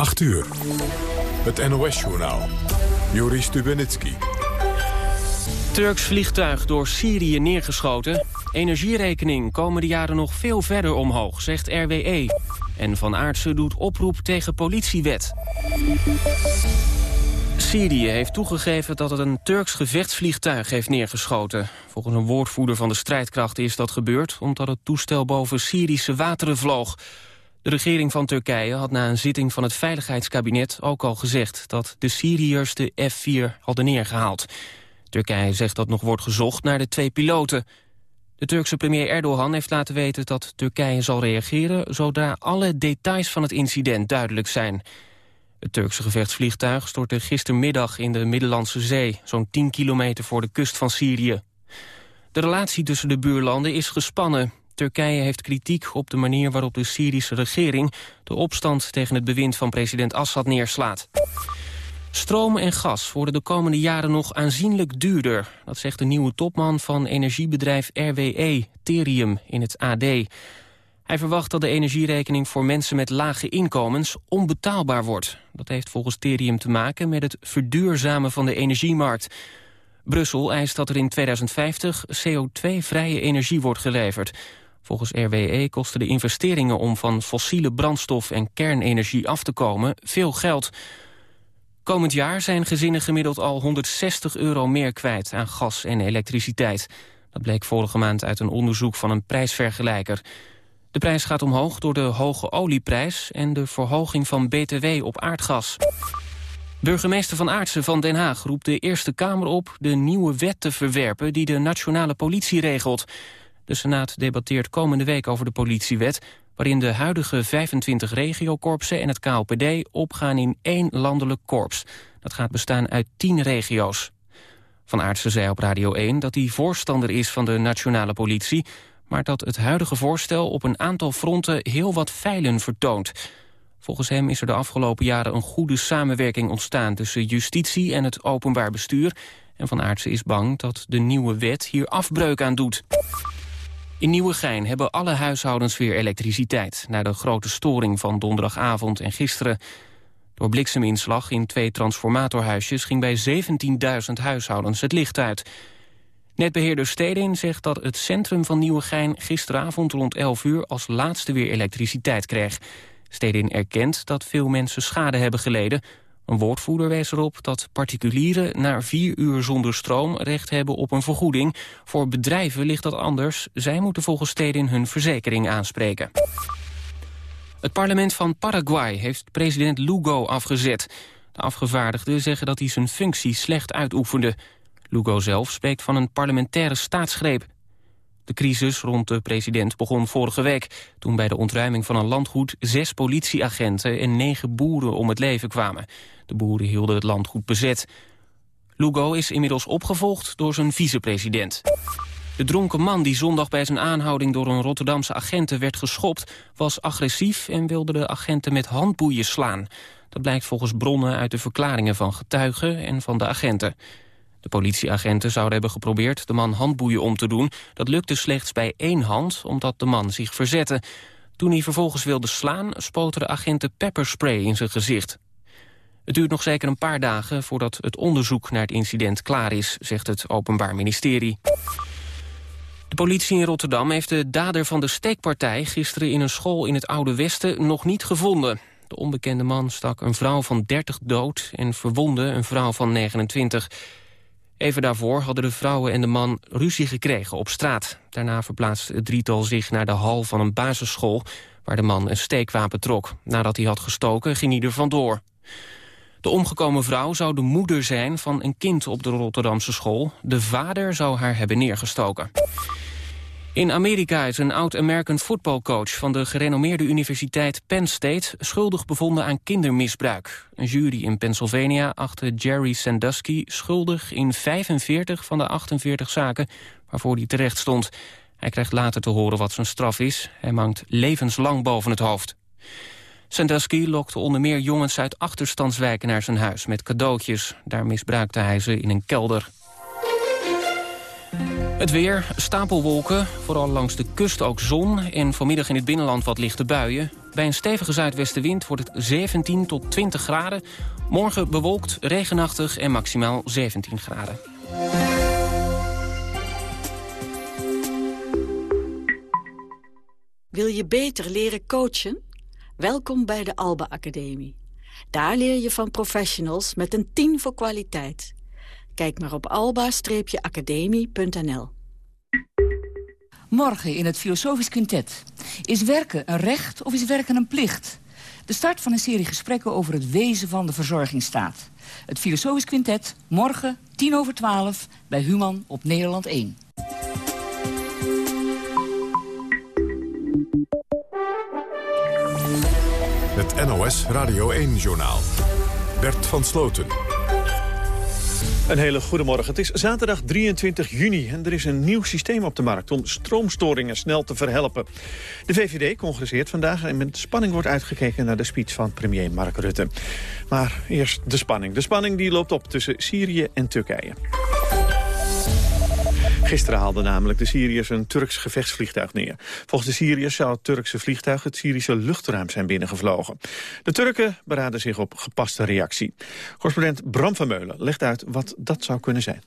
8 uur. Het NOS-journaal. Joris Stubenitski. Turks vliegtuig door Syrië neergeschoten. Energierekening komende jaren nog veel verder omhoog, zegt RWE. En Van Aartsen doet oproep tegen politiewet. Syrië heeft toegegeven dat het een Turks gevechtsvliegtuig heeft neergeschoten. Volgens een woordvoerder van de strijdkrachten is dat gebeurd... omdat het toestel boven Syrische wateren vloog. De regering van Turkije had na een zitting van het Veiligheidskabinet ook al gezegd... dat de Syriërs de F-4 hadden neergehaald. Turkije zegt dat nog wordt gezocht naar de twee piloten. De Turkse premier Erdogan heeft laten weten dat Turkije zal reageren... zodra alle details van het incident duidelijk zijn... Het Turkse gevechtsvliegtuig stortte gistermiddag in de Middellandse Zee... zo'n 10 kilometer voor de kust van Syrië. De relatie tussen de buurlanden is gespannen. Turkije heeft kritiek op de manier waarop de Syrische regering... de opstand tegen het bewind van president Assad neerslaat. Stroom en gas worden de komende jaren nog aanzienlijk duurder. Dat zegt de nieuwe topman van energiebedrijf RWE, Terium, in het AD. Hij verwacht dat de energierekening voor mensen met lage inkomens onbetaalbaar wordt. Dat heeft volgens Terium te maken met het verduurzamen van de energiemarkt. Brussel eist dat er in 2050 CO2-vrije energie wordt geleverd. Volgens RWE kosten de investeringen om van fossiele brandstof en kernenergie af te komen veel geld. Komend jaar zijn gezinnen gemiddeld al 160 euro meer kwijt aan gas en elektriciteit. Dat bleek vorige maand uit een onderzoek van een prijsvergelijker. De prijs gaat omhoog door de hoge olieprijs en de verhoging van BTW op aardgas. Burgemeester Van Aartsen van Den Haag roept de Eerste Kamer op... de nieuwe wet te verwerpen die de nationale politie regelt. De Senaat debatteert komende week over de politiewet... waarin de huidige 25 regiokorpsen en het KLPD opgaan in één landelijk korps. Dat gaat bestaan uit 10 regio's. Van Aartsen zei op Radio 1 dat hij voorstander is van de nationale politie maar dat het huidige voorstel op een aantal fronten heel wat feilen vertoont. Volgens hem is er de afgelopen jaren een goede samenwerking ontstaan... tussen justitie en het openbaar bestuur. En Van Aartsen is bang dat de nieuwe wet hier afbreuk aan doet. In Nieuwegein hebben alle huishoudens weer elektriciteit... na de grote storing van donderdagavond en gisteren. Door blikseminslag in twee transformatorhuisjes... ging bij 17.000 huishoudens het licht uit... Netbeheerder Stedin zegt dat het centrum van Nieuwegein gisteravond rond 11 uur als laatste weer elektriciteit kreeg. Stedin erkent dat veel mensen schade hebben geleden. Een woordvoerder wees erop dat particulieren na vier uur zonder stroom recht hebben op een vergoeding. Voor bedrijven ligt dat anders. Zij moeten volgens Stedin hun verzekering aanspreken. Het parlement van Paraguay heeft president Lugo afgezet. De afgevaardigden zeggen dat hij zijn functie slecht uitoefende. Lugo zelf spreekt van een parlementaire staatsgreep. De crisis rond de president begon vorige week... toen bij de ontruiming van een landgoed zes politieagenten... en negen boeren om het leven kwamen. De boeren hielden het landgoed bezet. Lugo is inmiddels opgevolgd door zijn vicepresident. De dronken man die zondag bij zijn aanhouding door een Rotterdamse agenten werd geschopt... was agressief en wilde de agenten met handboeien slaan. Dat blijkt volgens bronnen uit de verklaringen van getuigen en van de agenten. De politieagenten zouden hebben geprobeerd de man handboeien om te doen. Dat lukte slechts bij één hand, omdat de man zich verzette. Toen hij vervolgens wilde slaan, spoten de agenten pepperspray in zijn gezicht. Het duurt nog zeker een paar dagen voordat het onderzoek naar het incident klaar is, zegt het Openbaar Ministerie. De politie in Rotterdam heeft de dader van de steekpartij gisteren in een school in het Oude Westen nog niet gevonden. De onbekende man stak een vrouw van 30 dood en verwonde een vrouw van 29. Even daarvoor hadden de vrouwen en de man ruzie gekregen op straat. Daarna verplaatste het drietal zich naar de hal van een basisschool... waar de man een steekwapen trok. Nadat hij had gestoken, ging hij er vandoor. De omgekomen vrouw zou de moeder zijn van een kind op de Rotterdamse school. De vader zou haar hebben neergestoken. In Amerika is een oud-American footballcoach van de gerenommeerde universiteit Penn State schuldig bevonden aan kindermisbruik. Een jury in Pennsylvania achtte Jerry Sandusky schuldig in 45 van de 48 zaken waarvoor hij terecht stond. Hij krijgt later te horen wat zijn straf is. Hij mangt levenslang boven het hoofd. Sandusky lokte onder meer jongens uit achterstandswijken naar zijn huis met cadeautjes. Daar misbruikte hij ze in een kelder. Het weer, stapelwolken, vooral langs de kust ook zon... en vanmiddag in het binnenland wat lichte buien. Bij een stevige zuidwestenwind wordt het 17 tot 20 graden. Morgen bewolkt, regenachtig en maximaal 17 graden. Wil je beter leren coachen? Welkom bij de Alba Academie. Daar leer je van professionals met een 10 voor kwaliteit. Kijk maar op alba-academie.nl. Morgen in het Filosofisch Quintet. Is werken een recht of is werken een plicht? De start van een serie gesprekken over het wezen van de verzorgingsstaat. Het Filosofisch Quintet, morgen, 10 over 12, bij Human op Nederland 1. Het NOS Radio 1-journaal. Bert van Sloten. Een hele goede morgen. Het is zaterdag 23 juni en er is een nieuw systeem op de markt om stroomstoringen snel te verhelpen. De VVD congresseert vandaag en met spanning wordt uitgekeken naar de speech van premier Mark Rutte. Maar eerst de spanning. De spanning die loopt op tussen Syrië en Turkije. Gisteren haalde namelijk de Syriërs een Turks gevechtsvliegtuig neer. Volgens de Syriërs zou het Turkse vliegtuig het Syrische luchtruim zijn binnengevlogen. De Turken beraden zich op gepaste reactie. Correspondent Bram van Meulen legt uit wat dat zou kunnen zijn.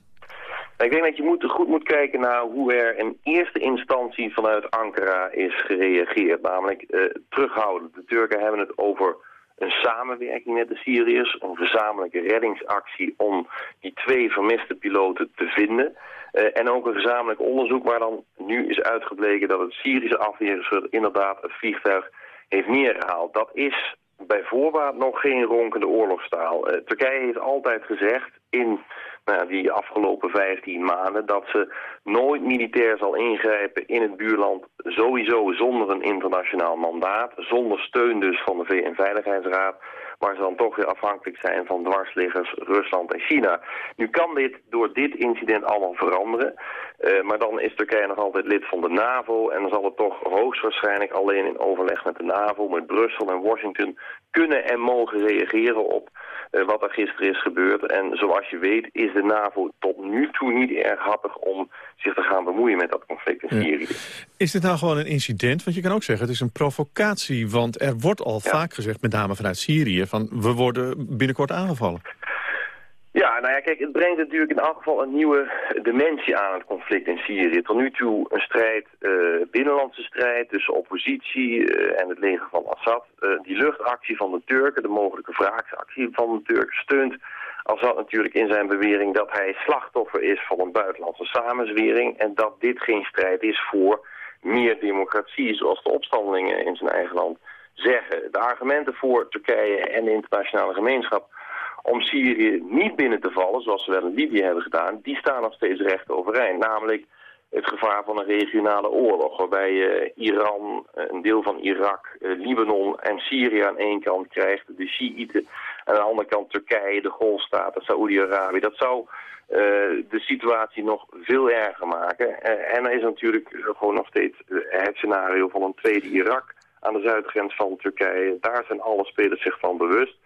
Ik denk dat je moet, goed moet kijken naar hoe er in eerste instantie vanuit Ankara is gereageerd. Namelijk eh, terughouden. De Turken hebben het over een samenwerking met de Syriërs, een gezamenlijke reddingsactie om die twee vermiste piloten te vinden. Uh, en ook een gezamenlijk onderzoek waar dan nu is uitgebleken dat het Syrische afweergeschut inderdaad het vliegtuig heeft neergehaald. Dat is bij voorbaat nog geen ronkende oorlogstaal. Uh, Turkije heeft altijd gezegd in nou, die afgelopen 15 maanden dat ze nooit militair zal ingrijpen in het buurland, sowieso zonder een internationaal mandaat, zonder steun dus van de VN-veiligheidsraad maar ze dan toch weer afhankelijk zijn van dwarsliggers Rusland en China. Nu kan dit door dit incident allemaal veranderen, uh, maar dan is Turkije nog altijd lid van de NAVO en dan zal het toch hoogstwaarschijnlijk alleen in overleg met de NAVO, met Brussel en Washington kunnen en mogen reageren op uh, wat er gisteren is gebeurd. En zoals je weet is de NAVO tot nu toe niet erg happig om zich te gaan bemoeien met dat conflict in Syrië. Is dit nou gewoon een incident? Want je kan ook zeggen het is een provocatie, want er wordt al vaak gezegd, met name vanuit Syrië, van we worden binnenkort aangevallen. Ja, nou ja, kijk, het brengt natuurlijk in elk geval een nieuwe dimensie aan het conflict in Syrië. Tot nu toe een strijd, uh, binnenlandse strijd tussen oppositie uh, en het leger van Assad. Uh, die luchtactie van de Turken, de mogelijke wraakactie van de Turken, steunt Assad natuurlijk in zijn bewering dat hij slachtoffer is van een buitenlandse samenzwering. En dat dit geen strijd is voor meer democratie, zoals de opstandelingen in zijn eigen land zeggen. De argumenten voor Turkije en de internationale gemeenschap om Syrië niet binnen te vallen, zoals ze wel in Libië hebben gedaan, die staan nog steeds recht overeind. Namelijk het gevaar van een regionale oorlog, waarbij je Iran, een deel van Irak, eh, Libanon en Syrië aan één kant krijgt, de Shiiten, en aan de andere kant Turkije, de Golfstaten, Saoedi-Arabië. Dat zou uh, de situatie nog veel erger maken. Uh, en er is natuurlijk gewoon nog steeds het scenario van een tweede Irak aan de zuidgrens van Turkije. Daar zijn alle spelers zich van bewust.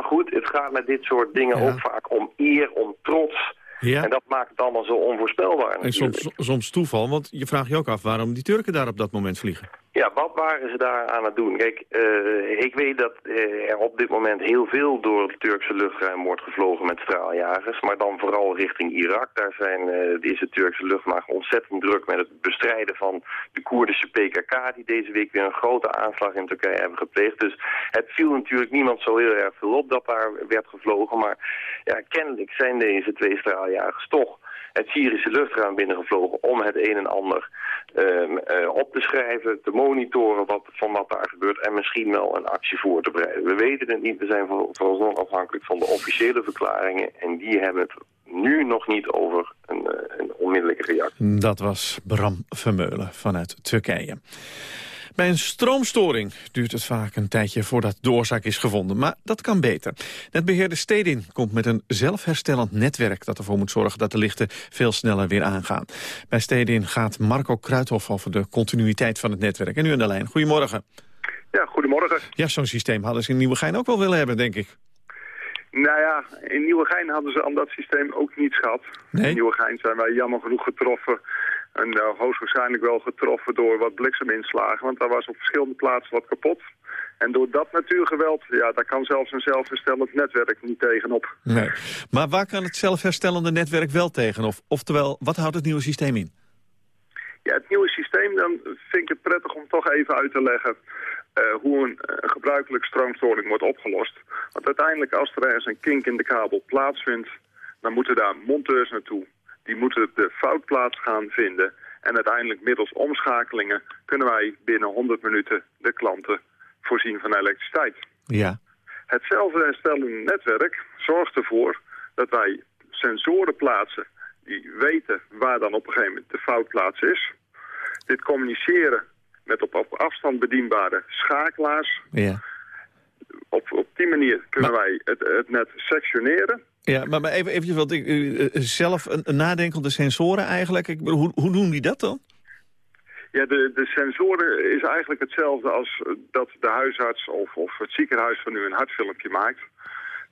Maar goed, het gaat met dit soort dingen ja. ook vaak om eer, om trots. Ja. En dat maakt het allemaal zo onvoorspelbaar. En soms, soms toeval, want je vraagt je ook af waarom die Turken daar op dat moment vliegen. Ja, wat waren ze daar aan het doen? Kijk, uh, ik weet dat uh, er op dit moment heel veel door het Turkse luchtruim wordt gevlogen met straaljagers. Maar dan vooral richting Irak. Daar zijn, uh, is de Turkse luchtmacht ontzettend druk met het bestrijden van de Koerdische PKK... die deze week weer een grote aanslag in Turkije hebben gepleegd. Dus het viel natuurlijk niemand zo heel erg veel op dat daar werd gevlogen. Maar ja, kennelijk zijn deze twee straaljagers toch het Syrische luchtruim binnengevlogen om het een en ander um, uh, op te schrijven, te monitoren wat, van wat daar gebeurt en misschien wel een actie voor te bereiden. We weten het niet, we zijn vooralsnog afhankelijk van de officiële verklaringen en die hebben het nu nog niet over een, uh, een onmiddellijke reactie. Dat was Bram Vermeulen vanuit Turkije. Bij een stroomstoring duurt het vaak een tijdje voordat de oorzaak is gevonden. Maar dat kan beter. Netbeheerder Stedin komt met een zelfherstellend netwerk... dat ervoor moet zorgen dat de lichten veel sneller weer aangaan. Bij Stedin gaat Marco Kruithof over de continuïteit van het netwerk. En nu aan de lijn. Goedemorgen. Ja, goedemorgen. Ja, zo'n systeem hadden ze in Nieuwegein ook wel willen hebben, denk ik. Nou ja, in Nieuwegein hadden ze aan dat systeem ook niets gehad. Nee? In Nieuwegein zijn wij jammer genoeg getroffen En uh, hoogstwaarschijnlijk wel getroffen door wat blikseminslagen, want daar was op verschillende plaatsen wat kapot. En door dat natuurgeweld, ja, daar kan zelfs een zelfherstellend netwerk niet tegenop. Nee. Maar waar kan het zelfherstellende netwerk wel tegen? Of, oftewel, wat houdt het nieuwe systeem in? Ja, het nieuwe systeem, dan vind ik het prettig om toch even uit te leggen... Uh, hoe een, een gebruikelijke stroomstoring wordt opgelost. Want uiteindelijk, als er ergens een kink in de kabel plaatsvindt... dan moeten daar monteurs naartoe. Die moeten de foutplaats gaan vinden. En uiteindelijk middels omschakelingen kunnen wij binnen 100 minuten de klanten voorzien van elektriciteit. Ja. Hetzelfde herstellende netwerk zorgt ervoor dat wij sensoren plaatsen die weten waar dan op een gegeven moment de foutplaats is. Dit communiceren met op, op afstand bedienbare schakelaars. Ja. Op, op die manier kunnen wij het, het net sectioneren. Ja, maar, maar even, eventjes, want ik, zelf een, een nadenkende sensoren eigenlijk. Ik, hoe, hoe doen die dat dan? Ja, de, de sensoren is eigenlijk hetzelfde als dat de huisarts of, of het ziekenhuis van u een hartfilmpje maakt.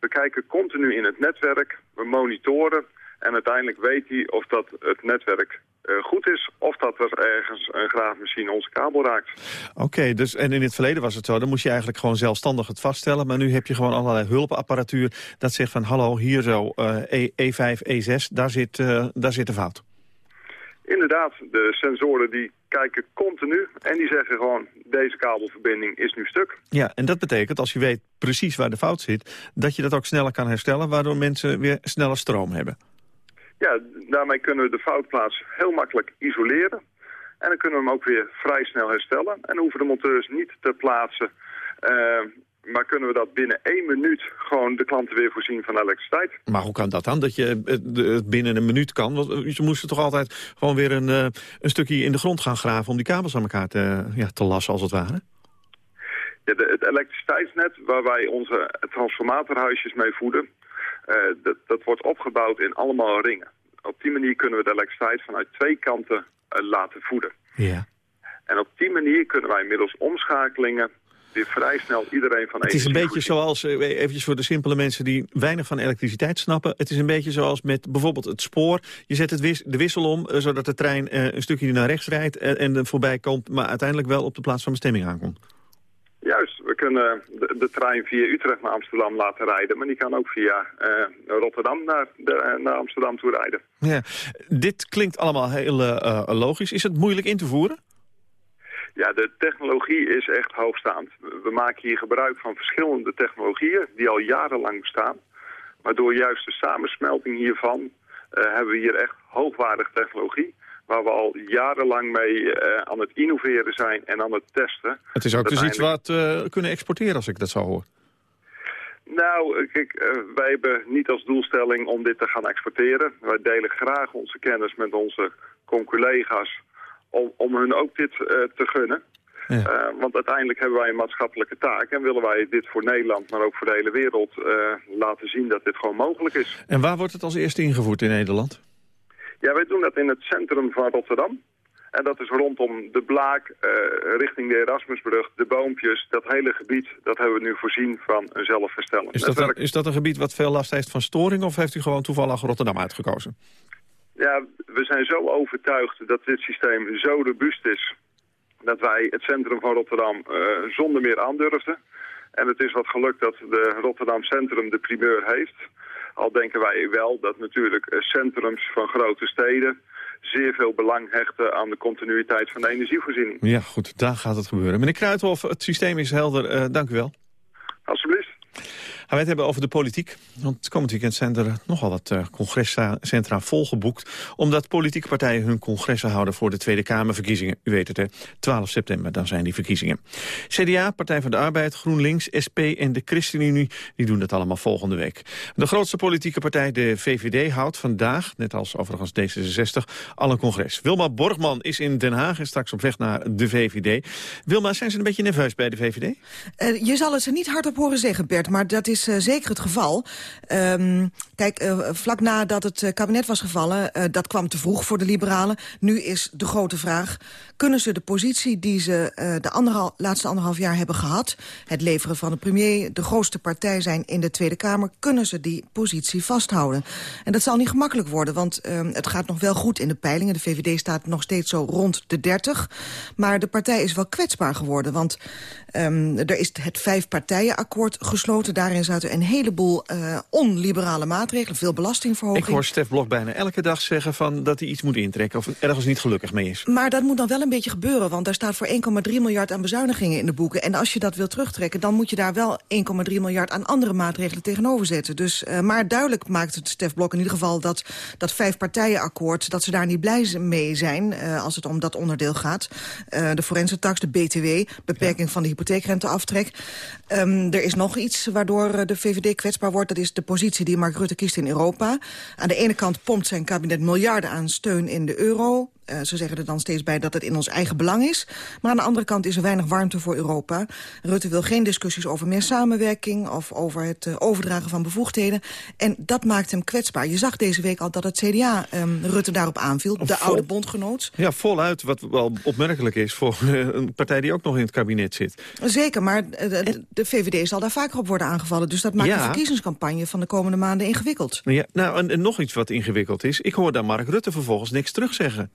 We kijken continu in het netwerk, we monitoren en uiteindelijk weet hij of dat het netwerk uh, goed is... of dat er ergens een graafmachine onze kabel raakt. Oké, dus en in het verleden was het zo... dan moest je eigenlijk gewoon zelfstandig het vaststellen... maar nu heb je gewoon allerlei hulpapparatuur dat zegt van... hallo, hier zo, uh, e, E5, E6, daar zit, uh, daar zit de fout. Inderdaad, de sensoren die kijken continu en die zeggen gewoon... deze kabelverbinding is nu stuk. Ja, en dat betekent, als je weet precies waar de fout zit... dat je dat ook sneller kan herstellen... waardoor mensen weer sneller stroom hebben. Ja, daarmee kunnen we de foutplaats heel makkelijk isoleren. En dan kunnen we hem ook weer vrij snel herstellen. En hoeven de monteurs niet te plaatsen. Uh, maar kunnen we dat binnen één minuut gewoon de klanten weer voorzien van elektriciteit. Maar hoe kan dat dan, dat je het binnen een minuut kan? Want ze moesten toch altijd gewoon weer een, een stukje in de grond gaan graven... om die kabels aan elkaar te, ja, te lassen, als het ware? Ja, de, het elektriciteitsnet waar wij onze transformatorhuisjes mee voeden... Uh, dat, dat wordt opgebouwd in allemaal ringen. Op die manier kunnen we de elektriciteit vanuit twee kanten uh, laten voeden. Ja. En op die manier kunnen wij middels omschakelingen weer vrij snel iedereen van Het is een beetje zoals, eventjes voor de simpele mensen die weinig van elektriciteit snappen. Het is een beetje zoals met bijvoorbeeld het spoor. Je zet het wis, de wissel om, zodat de trein een stukje naar rechts rijdt en, en er voorbij komt, maar uiteindelijk wel op de plaats van bestemming aankomt. Kunnen de, de, trein via Utrecht naar Amsterdam laten rijden... maar die kan ook via uh, Rotterdam naar, de, naar Amsterdam toe rijden. Ja, dit klinkt allemaal heel logisch. Is het moeilijk in te voeren? Ja, de technologie is echt hoogstaand. We maken hier gebruik van verschillende technologieën die al jarenlang bestaan. Maar door juist de samensmelting hiervan uh, hebben we hier echt hoogwaardige technologie waar we al jarenlang mee uh, aan het innoveren zijn en aan het testen. Het is ook dus iets wat we uh, kunnen exporteren als ik dat zo hoor. Nou, kijk, uh, wij hebben niet als doelstelling om dit te gaan exporteren. Wij delen graag onze kennis met onze conculega's om, om hun ook dit te gunnen. Ja. want uiteindelijk hebben wij een maatschappelijke taak en willen wij dit voor Nederland, maar ook voor de hele wereld laten zien dat dit gewoon mogelijk is. En waar wordt het als eerste ingevoerd in Nederland? Ja, wij doen dat in het centrum van Rotterdam. En dat is rondom de Blaak, uh, richting de Erasmusbrug, de Boompjes. Dat hele gebied, dat hebben we nu voorzien van een zelfherstellend is dat, een, is dat een gebied wat veel last heeft van storing... of heeft u gewoon toevallig Rotterdam uitgekozen? Ja, we zijn zo overtuigd dat dit systeem zo robuust is... dat wij het centrum van Rotterdam uh, zonder meer aandurfden. En het is wat gelukt dat de Rotterdam Centrum de primeur heeft... Al denken wij wel dat natuurlijk centrums van grote steden zeer veel belang hechten aan de continuïteit van de energievoorziening. Ja, goed, daar gaat het gebeuren. Meneer Kruithof, het systeem is helder. Uh, dank u wel. Alsjeblieft. Gaan wij het hebben over de politiek. Want komend weekend zijn er nogal wat uh, congrescentra volgeboekt. Omdat politieke partijen hun congressen houden voor de Tweede Kamerverkiezingen. U weet het hè, 12 september, dan zijn die verkiezingen. CDA, Partij van de Arbeid, GroenLinks, SP en de ChristenUnie... die doen dat allemaal volgende week. De grootste politieke partij, de VVD, houdt vandaag... net als overigens D66, al een congres. Wilma Borgman is in Den Haag en straks op weg naar de VVD. Wilma, zijn ze een beetje nerveus bij de VVD? Uh, je zal het ze niet hardop horen zeggen, Bert, maar dat is is zeker het geval. Ehm, kijk, vlak nadat het kabinet was gevallen... dat kwam te vroeg voor de liberalen. Nu is de grote vraag... kunnen ze de positie die ze de anderhal, laatste anderhalf jaar hebben gehad... het leveren van de premier, de grootste partij zijn in de Tweede Kamer... kunnen ze die positie vasthouden? En dat zal niet gemakkelijk worden, want ehm, het gaat nog wel goed in de peilingen. De VVD staat nog steeds zo rond de 30. Maar de partij is wel kwetsbaar geworden, want um, er is het vijfpartijenakkoord gesloten. Daarin zaten een heleboel uh, onliberale maatregelen, veel belastingverhoging. Ik hoor Stef Blok bijna elke dag zeggen van dat hij iets moet intrekken... of ergens niet gelukkig mee is. Maar dat moet dan wel een beetje gebeuren, want daar staat voor 1,3 miljard aan bezuinigingen in de boeken. En als je dat wil terugtrekken, dan moet je daar wel 1,3 miljard aan andere maatregelen tegenover zetten. Dus, uh, maar duidelijk maakt het Stef Blok in ieder geval dat dat vijfpartijenakkoord... dat ze daar niet blij mee zijn uh, als het om dat onderdeel gaat. De forensentax, de BTW, beperking van de hypotheekrenteaftrek. Um, er is nog iets waardoor eh, de VVD kwetsbaar wordt. Dat is de positie die Mark Rutte kiest in Europa. Aan de ene kant pompt zijn kabinet miljarden aan steun in de euro. Uh, ze zeggen er dan steeds bij dat het in ons eigen belang is. Maar aan de andere kant is er weinig warmte voor Europa. Rutte wil geen discussies over meer samenwerking... of over het uh, overdragen van bevoegdheden. En dat maakt hem kwetsbaar. Je zag deze week al dat het CDA um, ehm, Rutte daarop aanviel. De oude bondgenoot. Ja, voluit. Wat wel opmerkelijk is voor een partij die ook nog in het kabinet zit. Zeker, maar de, de VVD zal daar vaker op worden aangevallen. Dus dat maakt ja. de verkiezingscampagne van de komende maanden ingewikkeld. Ja, nou, en, en nog iets wat ingewikkeld is. Ik hoor daar Mark Rutte vervolgens niks terugzeggen.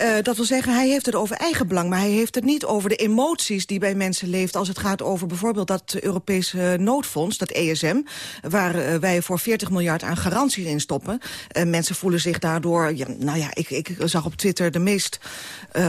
Uh, dat wil zeggen, hij heeft het over eigen belang... maar hij heeft het niet over de emoties die bij mensen leeft... als het gaat over bijvoorbeeld dat Europese noodfonds, dat ESM... waar uh, wij voor 40 miljard aan garanties in stoppen. Uh, mensen voelen zich daardoor... Nou ja, ik, ik zag op Twitter de meest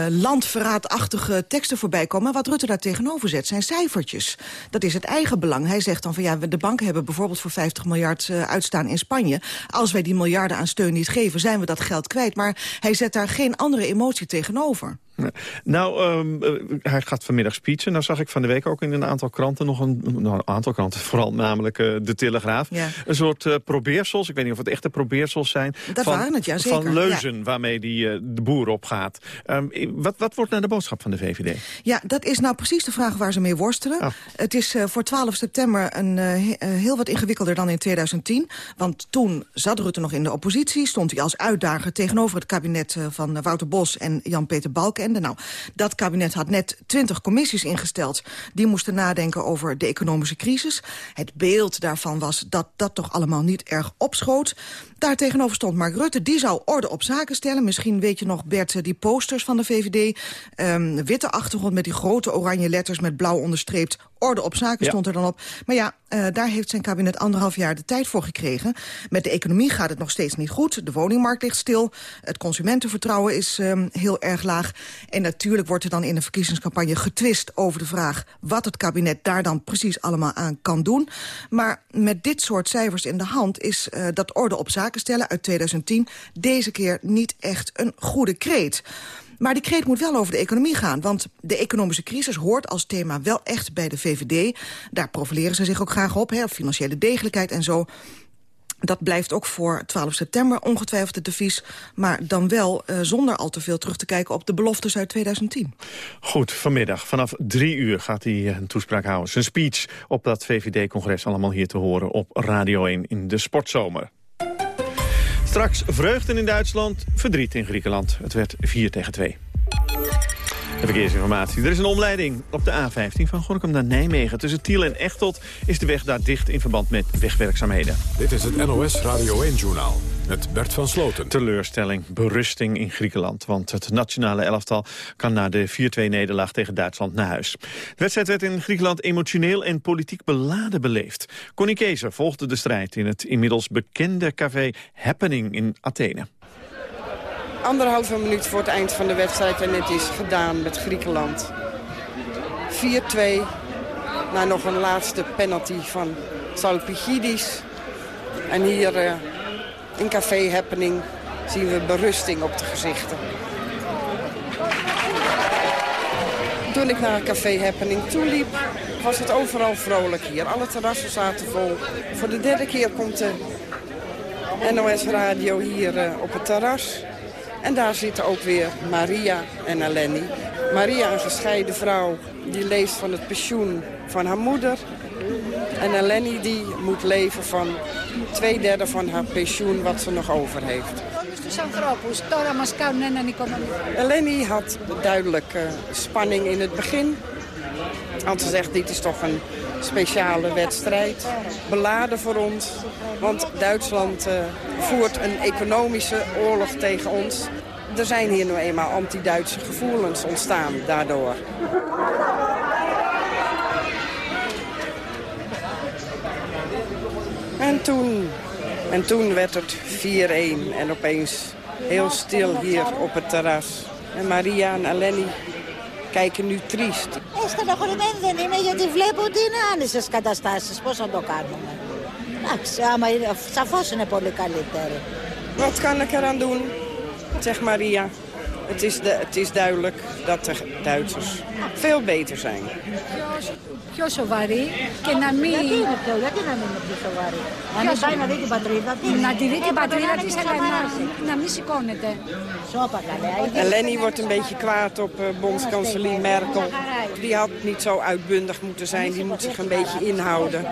landverraadachtige teksten voorbij komen. Wat Rutte daar tegenover zet, zijn cijfertjes. Dat is het eigen belang. Hij zegt dan van ja, de banken hebben bijvoorbeeld voor 50 miljard uitstaan in Spanje. Als wij die miljarden aan steun niet geven, zijn we dat geld kwijt. Maar hij zet daar geen andere emotie tegenover. Nou, um, hij gaat vanmiddag speechen. Nou zag ik van de week ook in een aantal kranten nog een, nou, een aantal kranten, vooral namelijk uh, de Telegraaf. Ja. Een soort uh, probeersels, ik weet niet of het echte probeersels zijn. Dat van, waren het, ja zeker. Van leuzen ja. waarmee die, de boer opgaat. Um, wat, wat wordt nou de boodschap van de VVD? Ja, dat is nou precies de vraag waar ze mee worstelen. Oh. Het is voor 12 september een, heel wat ingewikkelder dan in 2010. Want toen zat Rutte nog in de oppositie. Stond hij als uitdager tegenover het kabinet van Wouter Bos en Jan-Peter Balken nou, dat kabinet had net twintig commissies ingesteld. Die moesten nadenken over de economische crisis. Het beeld daarvan was dat dat toch allemaal niet erg opschoot. Daar tegenover stond Mark Rutte. Die zou orde op zaken stellen. Misschien weet je nog, Bert, die posters van de VVD. Um, witte achtergrond met die grote oranje letters met blauw onderstreept. Orde op zaken ja. stond er dan op. Maar ja, uh, daar heeft zijn kabinet anderhalf jaar de tijd voor gekregen. Met de economie gaat het nog steeds niet goed. De woningmarkt ligt stil. Het consumentenvertrouwen is um, heel erg laag. En natuurlijk wordt er dan in de verkiezingscampagne getwist over de vraag... wat het kabinet daar dan precies allemaal aan kan doen. Maar met dit soort cijfers in de hand is uh, dat orde op zaken stellen uit 2010... deze keer niet echt een goede kreet. Maar die kreet moet wel over de economie gaan. Want de economische crisis hoort als thema wel echt bij de VVD. Daar profileren ze zich ook graag op, hè, financiële degelijkheid en zo. Dat blijft ook voor 12 september ongetwijfeld het devies. Maar dan wel uh, zonder al te veel terug te kijken op de beloftes uit 2010. Goed, vanmiddag vanaf drie uur gaat hij een toespraak houden. Zijn speech op dat VVD-congres allemaal hier te horen op Radio 1 in de Sportzomer. Straks vreugden in Duitsland, verdriet in Griekenland. Het werd 4 tegen 2. Verkeersinformatie. Er is een omleiding op de A15 van Gorkum naar Nijmegen. Tussen Tiel en Echtelt is de weg daar dicht in verband met wegwerkzaamheden. Dit is het NOS Radio 1-journaal met Bert van Sloten. Teleurstelling, berusting in Griekenland. Want het nationale elftal kan na de 4-2-nederlaag tegen Duitsland naar huis. De wedstrijd werd in Griekenland emotioneel en politiek beladen beleefd. Connie Keeser volgde de strijd in het inmiddels bekende café Happening in Athene anderhalve minuut voor het eind van de wedstrijd en het is gedaan met Griekenland. 4-2 na nog een laatste penalty van Salpigidis. En hier uh, in Café Happening zien we berusting op de gezichten. Toen ik naar Café Happening toeliep, was het overal vrolijk hier. Alle terrassen zaten vol. Voor de derde keer komt de NOS Radio hier uh, op het terras. En daar zitten ook weer Maria en Eleni. Maria, een gescheiden vrouw, die leest van het pensioen van haar moeder. En Eleni die moet leven van twee derde van haar pensioen wat ze nog over heeft. Eleni had duidelijk uh, spanning in het begin. Want ze zegt, dit is toch een speciale wedstrijd. Beladen voor ons, want Duitsland uh, voert een economische oorlog tegen ons. Er zijn hier nu eenmaal anti-Duitse gevoelens ontstaan daardoor. En toen, en toen werd het 4-1 en opeens heel stil hier op het terras. En Maria en Eleni kijken nu triest. Στενοχωρημένη δεν είμαι γιατί βλέπω ότι είναι άνισες καταστάσεις. Πώς θα το κάνουμε. Εντάξει, άμα είναι, σαφώς είναι πολύ καλύτερη. Wat kan ik eraan doen, zegt Maria. Het is, de, het is duidelijk dat de Duitsers veel beter zijn. Πιο σοβαρή και να μην... Γιατί, είναι πιο, γιατί να μην είναι πιο σοβαρή. Να μην πάει να δει την πατρίδα της. Να τη δει την πατρίδα της, αλλά να, να μην σηκώνεται. Σώπα καλέ. Eleni wordt een beetje kwaad op uh, bondskanselier Merkel. Die had niet zo uitbundig moeten zijn. Die moet zich een beetje inhouden.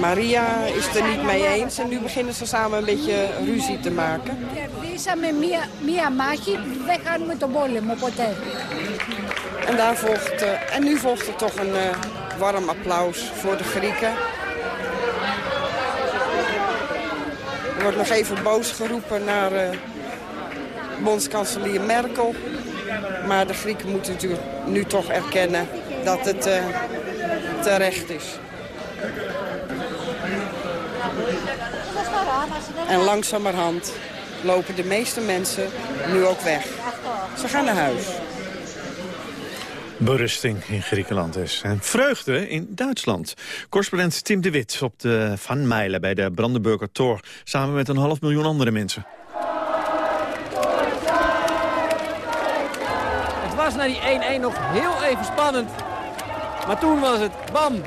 Maria is het er niet mee eens en nu beginnen ze samen een beetje ruzie te maken. Κερδίσαμε μία, μία μάχη, δεν χάνουμε τον πόλεμο ποτέ. En, daar volgt, uh, en nu volgt er toch een uh, warm applaus voor de Grieken. Er wordt nog even boos geroepen naar uh, bondskanselier Merkel. Maar de Grieken moeten natuurlijk nu toch erkennen dat het terecht is. En langzamerhand lopen de meeste mensen nu ook weg. Ze gaan naar huis. Berusting in Griekenland is. En vreugde in Duitsland. Correspondent Tim de Wit op de Van Meijlen bij de Brandenburger Tor... samen met een half miljoen andere mensen. Het was na die 1-1 nog heel even spannend. Maar toen was het bam, 2-1,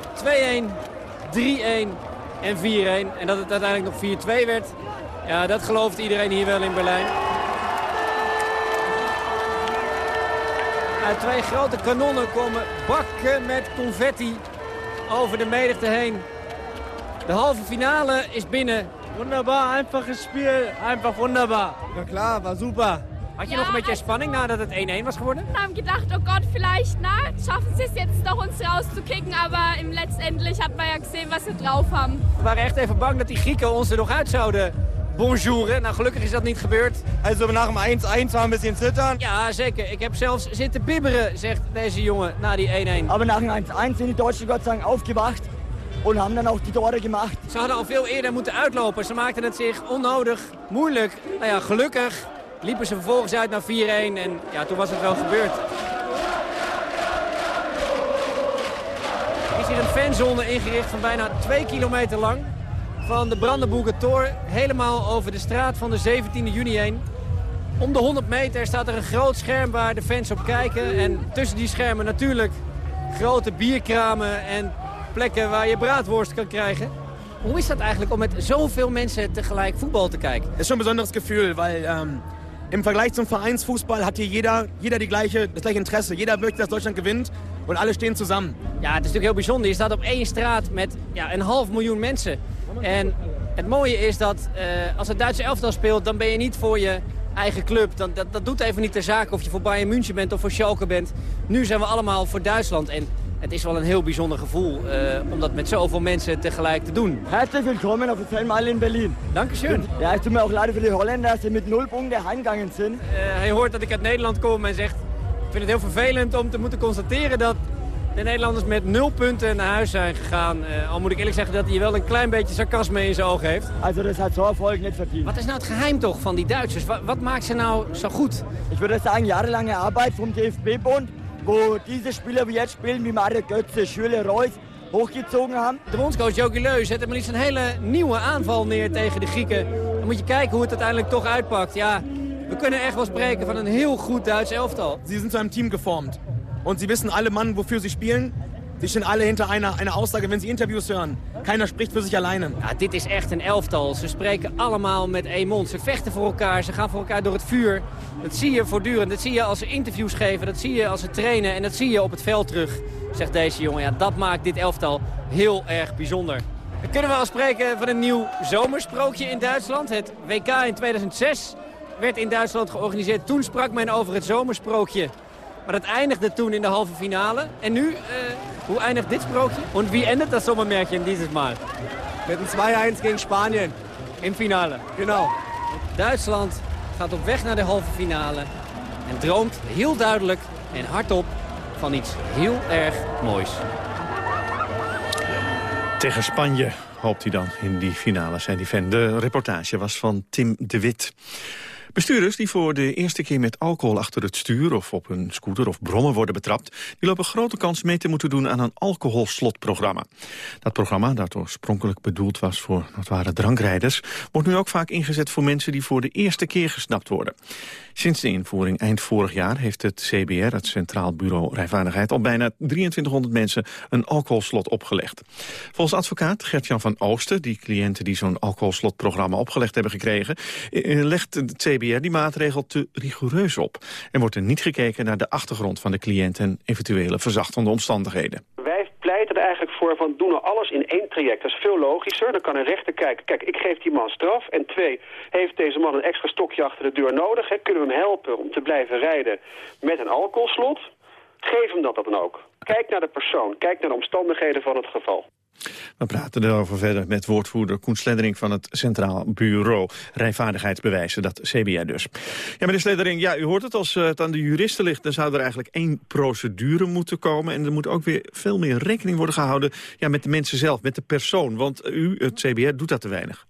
3-1 en 4-1. En dat het uiteindelijk nog 4-2 werd, ja, dat gelooft iedereen hier wel in Berlijn. Uit twee grote kanonnen komen bakken met confetti over de menigte heen. De halve finale is binnen. Wunderbar, einfach gespeeld. Einfach wunderbar. Ja klar, war super. Had je nog een beetje spanning nadat het 1-1 was geworden? We hebben gedacht, oh Gott, vielleicht na, schaffen sie es jetzt doch uns rauszukicken. Aber im letztendlich hat man ja gesehen, was sie drauf haben. We waren echt even bang dat die Grieken ons er nog uit zouden bonjouren. Nou, gelukkig is dat niet gebeurd. Also na dem 1-1 war een beetje zittern. Ja, zeker. Ik heb zelfs zitten bibberen, zegt deze jongen, na die 1-1. Aber nach dem 1-1 sind die Deutschen Gott sei Dank aufgewacht. En hebben dan ook die Tore gemacht. Ze hadden al veel eerder moeten uitlopen. Ze maakten het zich onnodig moeilijk. Nou ja, gelukkig liepen ze vervolgens uit naar 4-1 en ja, toen was het wel gebeurd. Er is hier een fanzone ingericht van bijna 2 kilometer lang. Van de Brandenburger Tor helemaal over de straat van de 17e juni heen. Om de 100 meter staat er een groot scherm waar de fans op kijken. En tussen die schermen natuurlijk grote bierkramen en plekken waar je braadworst kan krijgen. Hoe is dat eigenlijk om met zoveel mensen tegelijk voetbal te kijken? Het is schon een gevoel, um, im Vergleich zum Vereinsfußball hat hier jeder, jeder die gleiche, das gleiche Interesse. Jeder möchte, dass Deutschland gewinnt und alle stehen zusammen. Ja, het is natuurlijk heel bijzonder. Je staat op één straat met ja, een half miljoen mensen. En het mooie is dat uh, als het Duitse elftal speelt, dan ben je niet voor je eigen club. Dan, dat, doet even niet ter zake of je voor Bayern München bent of voor Schalke bent. Nu zijn we allemaal voor Duitsland. En het is wel een heel bijzonder gevoel uh, om dat met zoveel mensen tegelijk te doen. Herzlich willkommen auf einmal in Berlin. Dankeschön. Ja, het tut mir auch leid für die Holländer, dass sie mit nul Punkten heimgegangen sind. Uh, hij hoort dat ik uit Nederland kom en zegt... Ik vind het heel vervelend om te moeten constateren dat de Nederlanders met nul punten naar huis zijn gegaan. Uh, al moet ik eerlijk zeggen dat hij wel een klein beetje sarcasme in zijn ogen heeft. Also dat had zo Erfolg niet verdiend. Wat is nou het geheim toch van die Duitsers? Wat, wat maakt ze nou zo goed? Ik würde sagen, jahrelange Arbeit vom DFB-Bund wo diese Spieler wie jetzt spielen, wie Mario Götze, Schüle, Reus, hochgezogen haben. De bondscoach Jogi Leu zet maar liefst een hele nieuwe aanval neer tegen de Grieken. Dan moet je kijken hoe het uiteindelijk toch uitpakt. Ja, we kunnen echt wel spreken van een heel goed Duits elftal. Ze zijn zu einem Team geformd. Und sie wissen alle Mann, wofür sie spielen. Sie stehen alle hinter einer, einer Aussage, wenn sie Interviews hören. Keiner spricht für sich alleine. Ja, dit is echt een elftal. Ze spreken allemaal met één mond. Ze vechten voor elkaar, ze gaan voor elkaar door het vuur. Dat zie je voortdurend. Dat zie je als ze interviews geven, dat zie je als ze trainen... en dat zie je op het veld terug, zegt deze jongen. Ja, dat maakt dit elftal heel erg bijzonder. Dan kunnen we al spreken van een nieuw zomersprookje in Duitsland. Het WK in 2006 werd in Duitsland georganiseerd. Toen sprak men over het zomersprookje. Maar dat eindigde toen in de halve finale. En nu, uh, hoe eindigt dit sprookje? En wie endet dat zomermärchen dieses Mal? Met een 2-1 tegen Spanje. In finale? Genau. Duitsland gaat op weg naar de halve finale. En droomt heel duidelijk en hardop van iets heel erg moois. Tegen Spanje hoopt hij dan in die finale, zijn die fan. De reportage was van Tim de Wit. Bestuurders die voor de eerste keer met alcohol achter het stuur... of op een scooter of brommen worden betrapt... die lopen grote kans mee te moeten doen aan een alcoholslotprogramma. Dat programma, dat oorspronkelijk bedoeld was voor dat waren drankrijders... wordt nu ook vaak ingezet voor mensen die voor de eerste keer gesnapt worden. Sinds de invoering eind vorig jaar heeft het CBR, het Centraal Bureau Rijvaardigheid... al bijna 2300 mensen een alcoholslot opgelegd. Volgens advocaat Gert-Jan van Oosten, die cliënten die zo'n alcoholslotprogramma opgelegd hebben gekregen... Eh, legt het CBR die maatregel te rigoureus op. En wordt er niet gekeken naar de achtergrond van de cliënt en eventuele verzachtende omstandigheden pleiten er eigenlijk voor van doen er alles in één traject. Dat is veel logischer. Dan kan een rechter kijken, kijk, ik geef die man straf. En twee, heeft deze man een extra stokje achter de deur nodig? Hè? Kunnen we hem helpen om te blijven rijden met een alcoholslot? Geef hem dat dan ook. Kijk naar de persoon, kijk naar de omstandigheden van het geval. We praten erover verder met woordvoerder Koen Sleddering van het Centraal Bureau Rijvaardigheidsbewijzen, dat CBR dus. Ja, meneer Sleddering, ja, u hoort het, als het aan de juristen ligt, dan zou er eigenlijk één procedure moeten komen. En er moet ook weer veel meer rekening worden gehouden ja, met de mensen zelf, met de persoon. Want u, het CBR, doet dat te weinig.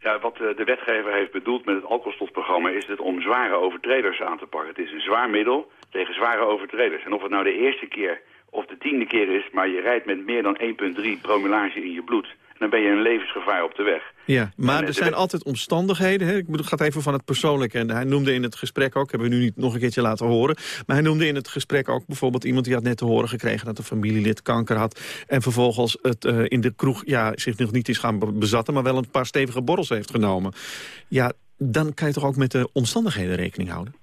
Ja, wat de wetgever heeft bedoeld met het alcoholstofprogramma is het om zware overtreders aan te pakken. Het is een zwaar middel tegen zware overtreders. En of het nou de eerste keer of de tiende keer is, maar je rijdt met meer dan 1,3 promillage in je bloed. En dan ben je een levensgevaar op de weg. Ja, maar er zijn altijd omstandigheden. Hè? Ik bedoel, het gaat even van het persoonlijke. En hij noemde in het gesprek ook, hebben we nu niet nog een keertje laten horen... maar hij noemde in het gesprek ook bijvoorbeeld iemand die had net te horen gekregen... dat een familielid kanker had. En vervolgens het uh, in de kroeg ja, zich nog niet is gaan bezatten... maar wel een paar stevige borrels heeft genomen. Ja, dan kan je toch ook met de omstandigheden rekening houden?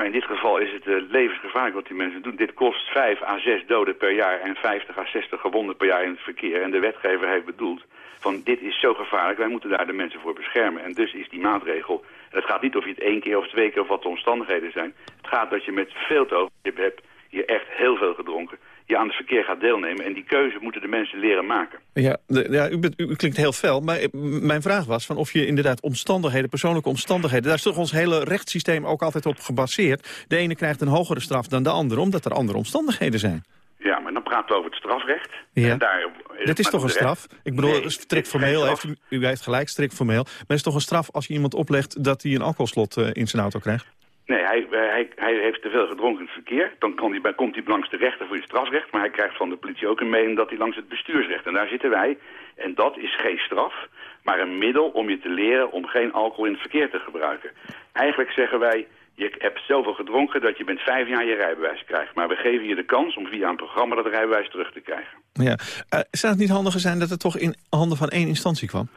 Maar in dit geval is het uh, levensgevaarlijk wat die mensen doen. Dit kost 5 à 6 doden per jaar en 50 à 60 gewonden per jaar in het verkeer. En de wetgever heeft bedoeld van dit is zo gevaarlijk, wij moeten daar de mensen voor beschermen. En dus is die maatregel, het gaat niet of je het één keer of twee keer of wat de omstandigheden zijn. Het gaat dat je met veel te hebt, je echt heel veel gedronken je aan het verkeer gaat deelnemen. En die keuze moeten de mensen leren maken. Ja, ja u, u, klinkt heel fel, maar mijn vraag was van of je inderdaad omstandigheden, persoonlijke omstandigheden, daar is toch ons hele rechtssysteem ook altijd op gebaseerd. De ene krijgt een hogere straf dan de andere, omdat er andere omstandigheden zijn. Ja, maar dan praten we over het strafrecht. Ja. En daar, dat is toch een straf? Ik bedoel, nee, strikt formeel, heeft u, u heeft gelijk, strikt formeel. Maar het is toch een straf als je iemand oplegt dat hij een alcoholslot uh, in zijn auto krijgt? Nee, hij, hij, hij heeft te veel gedronken in het verkeer. Dan kan komt hij langs de rechter voor je strafrecht. Maar hij krijgt van de politie ook een mening dat hij langs het bestuursrecht. En daar zitten wij. En dat is geen straf, maar een middel om je te leren om geen alcohol in het verkeer te gebruiken. Eigenlijk zeggen wij, je hebt zoveel gedronken dat je met vijf jaar je rijbewijs krijgt. Maar we geven je de kans om via een programma dat rijbewijs terug te krijgen. Ja. Uh, zou het niet handiger zijn dat het toch in handen van één instantie kwam?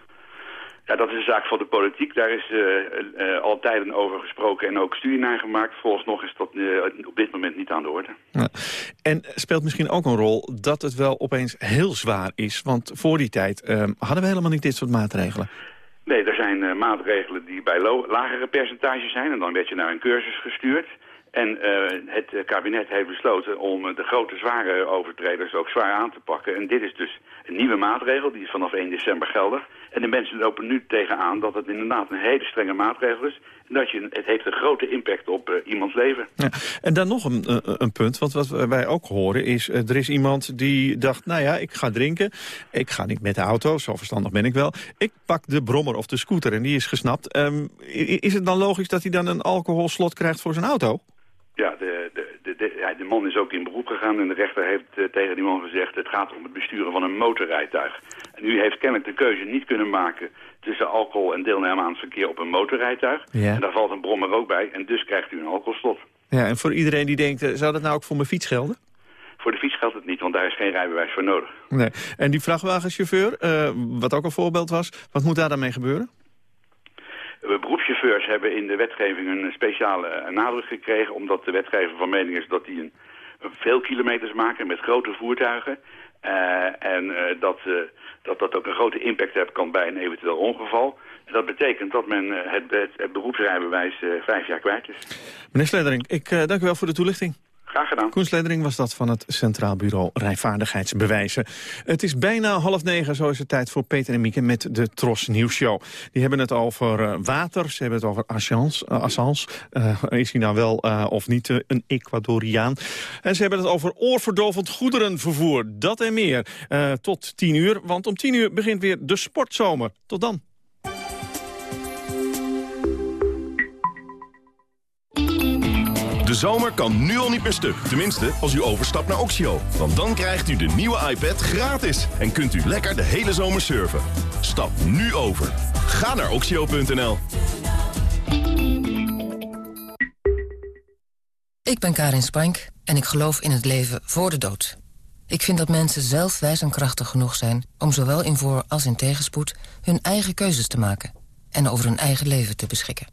Ja, dat is een zaak voor de politiek. Daar is uh, uh, al tijden over gesproken en ook studie naar gemaakt. nog is dat uh, op dit moment niet aan de orde. Ja. En speelt misschien ook een rol dat het wel opeens heel zwaar is. Want voor die tijd ehm, hadden we helemaal niet dit soort maatregelen. Nee, er zijn maatregelen die bij lagere percentages zijn. En dan werd je naar een cursus gestuurd. En het kabinet heeft besloten om de grote zware overtreders ook zwaar aan te pakken. En dit is dus een nieuwe maatregel, die is vanaf 1 december geldig. En de mensen lopen nu tegenaan dat het inderdaad een hele strenge maatregel is. En dat je, het heeft een grote impact op uh, iemands leven. Ja, en dan nog een, een punt, want wat wij ook horen is... Er is iemand die dacht, nou ja, ik ga drinken. Ik ga niet met de auto, zo verstandig ben ik wel. Ik pak de brommer of de scooter en die is gesnapt. Um, is het dan logisch dat hij dan een alcoholslot krijgt voor zijn auto? Ja, de, de, de, de, ja, de man is ook in beroep gegaan en de rechter heeft uh, tegen die man gezegd... het gaat om het besturen van een motorrijtuig. U heeft kennelijk de keuze niet kunnen maken tussen alcohol en deelname aan het verkeer op een motorrijtuig. Ja. En daar valt een brommer ook bij en dus krijgt u een alcoholslot. Ja, en voor iedereen die denkt, uh, zou dat nou ook voor mijn fiets gelden? Voor de fiets geldt het niet, want daar is geen rijbewijs voor nodig. Nee. En die vrachtwagenchauffeur, uh, wat ook een voorbeeld was, wat moet daar dan mee gebeuren? Beroepschauffeurs hebben in de wetgeving een speciale nadruk gekregen... omdat de wetgever van mening is dat die een, veel kilometers maken met grote voertuigen... Uh, en uh, dat, uh, dat dat ook een grote impact heeft kan bij een eventueel ongeval. Dat betekent dat men het, het, het beroepsrijbewijs vijf jaar kwijt is. Meneer Sledering, ik dank u wel voor de toelichting. Graag gedaan. Was dat van het Centraal Bureau Rijvaardigheidsbewijzen. Het is bijna half negen, zo is het tijd voor Peter en Mieke met de Tros Nieuwsshow. Die hebben het over water, ze hebben het over Assange. Uh, is hij nou wel of niet een Ecuadoriaan? En ze hebben het over oorverdovend goederenvervoer. Dat en meer. tot tien uur, want om tien uur begint weer de sportzomer. Tot dan. De zomer kan nu al niet meer stuk. Tenminste, als u overstapt naar Oxio. Want dan krijgt u de nieuwe iPad gratis. En kunt u lekker de hele zomer surfen. Stap nu over. Ga naar oxio.nl. Ik ben Karin Spank en ik geloof in het leven voor de dood. Ik vind dat mensen zelf wijs en krachtig genoeg zijn... om zowel in voor- als in tegenspoed hun eigen keuzes te maken... en over hun eigen leven te beschikken.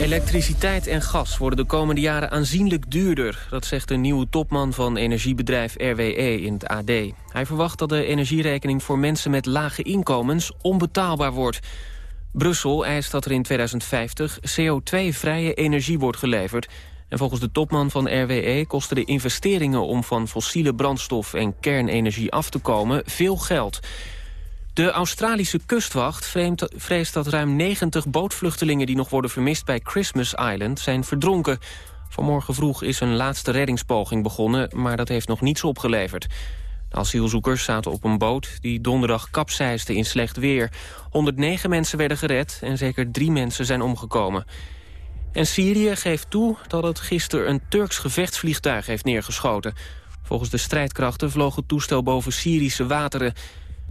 Elektriciteit en gas worden de komende jaren aanzienlijk duurder. Dat zegt de nieuwe topman van energiebedrijf RWE in het AD. Hij verwacht dat de energierekening voor mensen met lage inkomens onbetaalbaar wordt. Brussel eist dat er in 2050 CO2-vrije energie wordt geleverd. En volgens de topman van RWE kosten de investeringen om van fossiele brandstof en kernenergie af te komen veel geld. De Australische kustwacht vreest dat ruim 90 bootvluchtelingen... die nog worden vermist bij Christmas Island zijn verdronken. Vanmorgen vroeg is een laatste reddingspoging begonnen... maar dat heeft nog niets opgeleverd. De asielzoekers zaten op een boot die donderdag kapseisde in slecht weer. 109 mensen werden gered en zeker drie mensen zijn omgekomen. En Syrië geeft toe dat het gisteren een Turks gevechtsvliegtuig heeft neergeschoten. Volgens de strijdkrachten vloog het toestel boven Syrische wateren...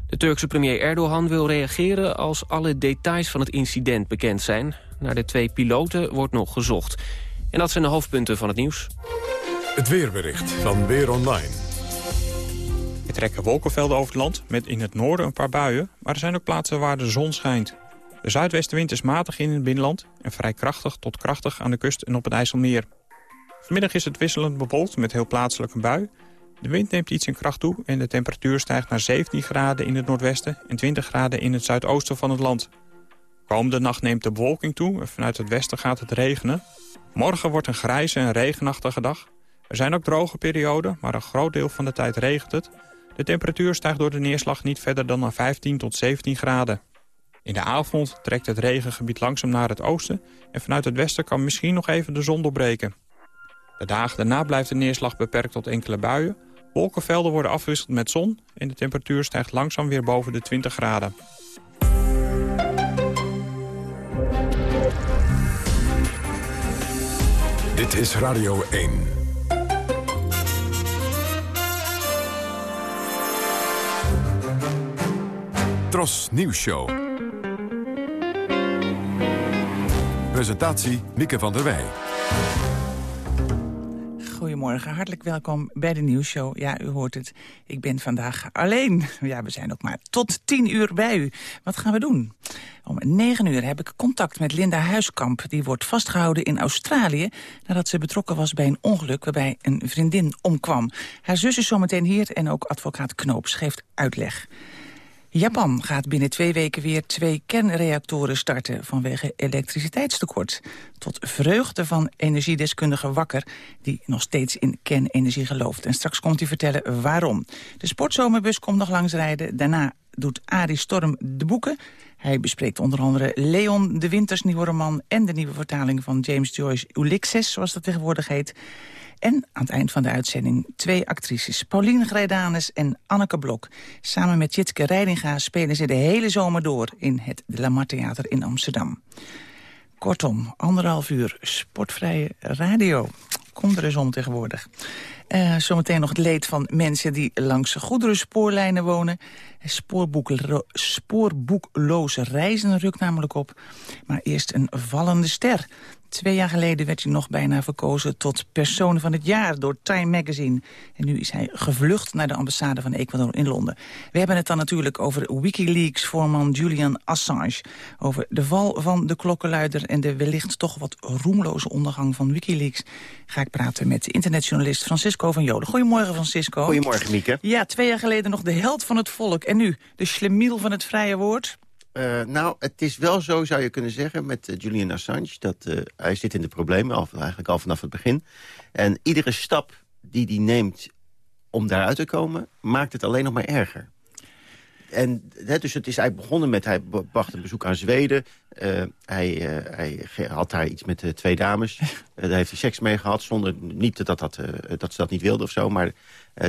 De Turkse premier Erdogan wil reageren als alle details van het incident bekend zijn. Naar de twee piloten wordt nog gezocht. En dat zijn de hoofdpunten van het nieuws. Het weerbericht van Weer Online. Er trekken wolkenvelden over het land, met in het noorden een paar buien... maar er zijn ook plaatsen waar de zon schijnt. De zuidwestenwind is matig in het binnenland... en vrij krachtig tot krachtig aan de kust en op het IJsselmeer. Vanmiddag is het wisselend bewolkt met heel plaatselijk een bui... De wind neemt iets in kracht toe en de temperatuur stijgt naar 17 graden in het noordwesten en 20 graden in het zuidoosten van het land. Komende nacht neemt de bewolking toe en vanuit het westen gaat het regenen. Morgen wordt een grijze en regenachtige dag. Er zijn ook droge perioden, maar een groot deel van de tijd regent het. De temperatuur stijgt door de neerslag niet verder dan naar 15 tot 17 graden. In de avond trekt het regengebied langzaam naar het oosten... en vanuit het westen kan misschien nog even de zon doorbreken. De dagen daarna blijft de neerslag beperkt tot enkele buien. Wolkenvelden worden afgewisseld met zon en de temperatuur stijgt langzaam weer boven de 20 graden. Dit is Radio 1. Tros Nieuws Show. Presentatie Mieke van der Wij. Goedemorgen, hartelijk welkom bij de nieuwsshow. Ja, u hoort het, ik ben vandaag alleen. Ja, we zijn ook maar tot tien uur bij u. Wat gaan we doen? Om negen uur heb ik contact met Linda Huiskamp. Die wordt vastgehouden in Australië nadat ze betrokken was bij een ongeluk waarbij een vriendin omkwam. Haar zus is zometeen hier en ook advocaat Knoops geeft uitleg. Japan gaat binnen twee weken weer twee kernreactoren starten vanwege elektriciteitstekort. Tot vreugde van energiedeskundige Wakker, die nog steeds in kernenergie gelooft. En straks komt hij vertellen waarom. De sportzomerbus komt nog langs rijden. Daarna doet Arie Storm de boeken. Hij bespreekt onder andere Leon de Winters nieuwe roman... en de nieuwe vertaling van James Joyce Ulysses, zoals dat tegenwoordig heet. En aan het eind van de uitzending twee actrices. Pauline Grijdanus en Anneke Blok. Samen met Jitske Reidinga spelen ze de hele zomer door... in het De La Mar Theater in Amsterdam. Kortom, anderhalf uur sportvrije radio. Komt er eens om tegenwoordig. Uh, zometeen nog het leed van mensen die langs goederenspoorlijnen wonen. Spoorboeklo spoorboekloze reizen rukt namelijk op. Maar eerst een vallende ster. Twee jaar geleden werd hij nog bijna verkozen tot persoon van het jaar door Time Magazine. En nu is hij gevlucht naar de ambassade van Ecuador in Londen. We hebben het dan natuurlijk over Wikileaks-voorman Julian Assange. Over de val van de klokkenluider en de wellicht toch wat roemloze ondergang van Wikileaks. Ga ik praten met internetjournalist Francisco van Joden. Goedemorgen Francisco. Goedemorgen Mieke. Ja, twee jaar geleden nog de held van het volk. En nu de schlemiel van het vrije woord. Uh, nou, het is wel zo, zou je kunnen zeggen, met uh, Julian Assange... dat uh, hij zit in de problemen, al, eigenlijk al vanaf het begin. En iedere stap die hij neemt om daaruit te komen... maakt het alleen nog maar erger. En hè, dus het is eigenlijk begonnen met... hij bracht een bezoek aan Zweden. hij, hij had daar iets met twee dames. daar heeft hij seks mee gehad, zonder niet dat, dat, dat ze dat niet wilden of zo. Maar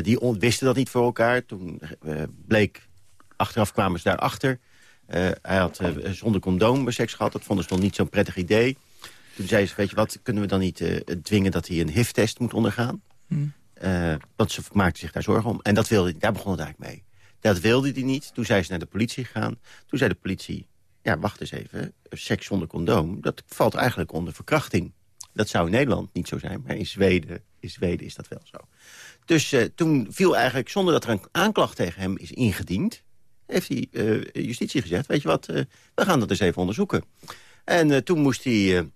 die wisten dat niet voor elkaar. Toen bleek, achteraf kwamen ze daarachter... Uh, hij had uh, zonder condoom seks gehad. Dat vonden ze nog niet zo'n prettig idee. Toen zei ze, weet je wat, kunnen we dan niet uh, dwingen dat hij een HIV-test moet ondergaan? Hmm. want ze maakte zich daar zorgen om. En dat wilde, daar begon het eigenlijk mee. Dat wilde hij niet. Toen zei ze naar de politie gegaan. Toen zei de politie, ja, wacht eens even. Seks zonder condoom, dat valt eigenlijk onder verkrachting. Dat zou in Nederland niet zo zijn, maar in Zweden, in Zweden is dat wel zo. Dus toen viel eigenlijk, zonder dat er een aanklacht tegen hem is ingediend heeft hij uh, justitie gezegd... weet je wat, uh, we gaan dat eens even onderzoeken. En uh, toen moest hij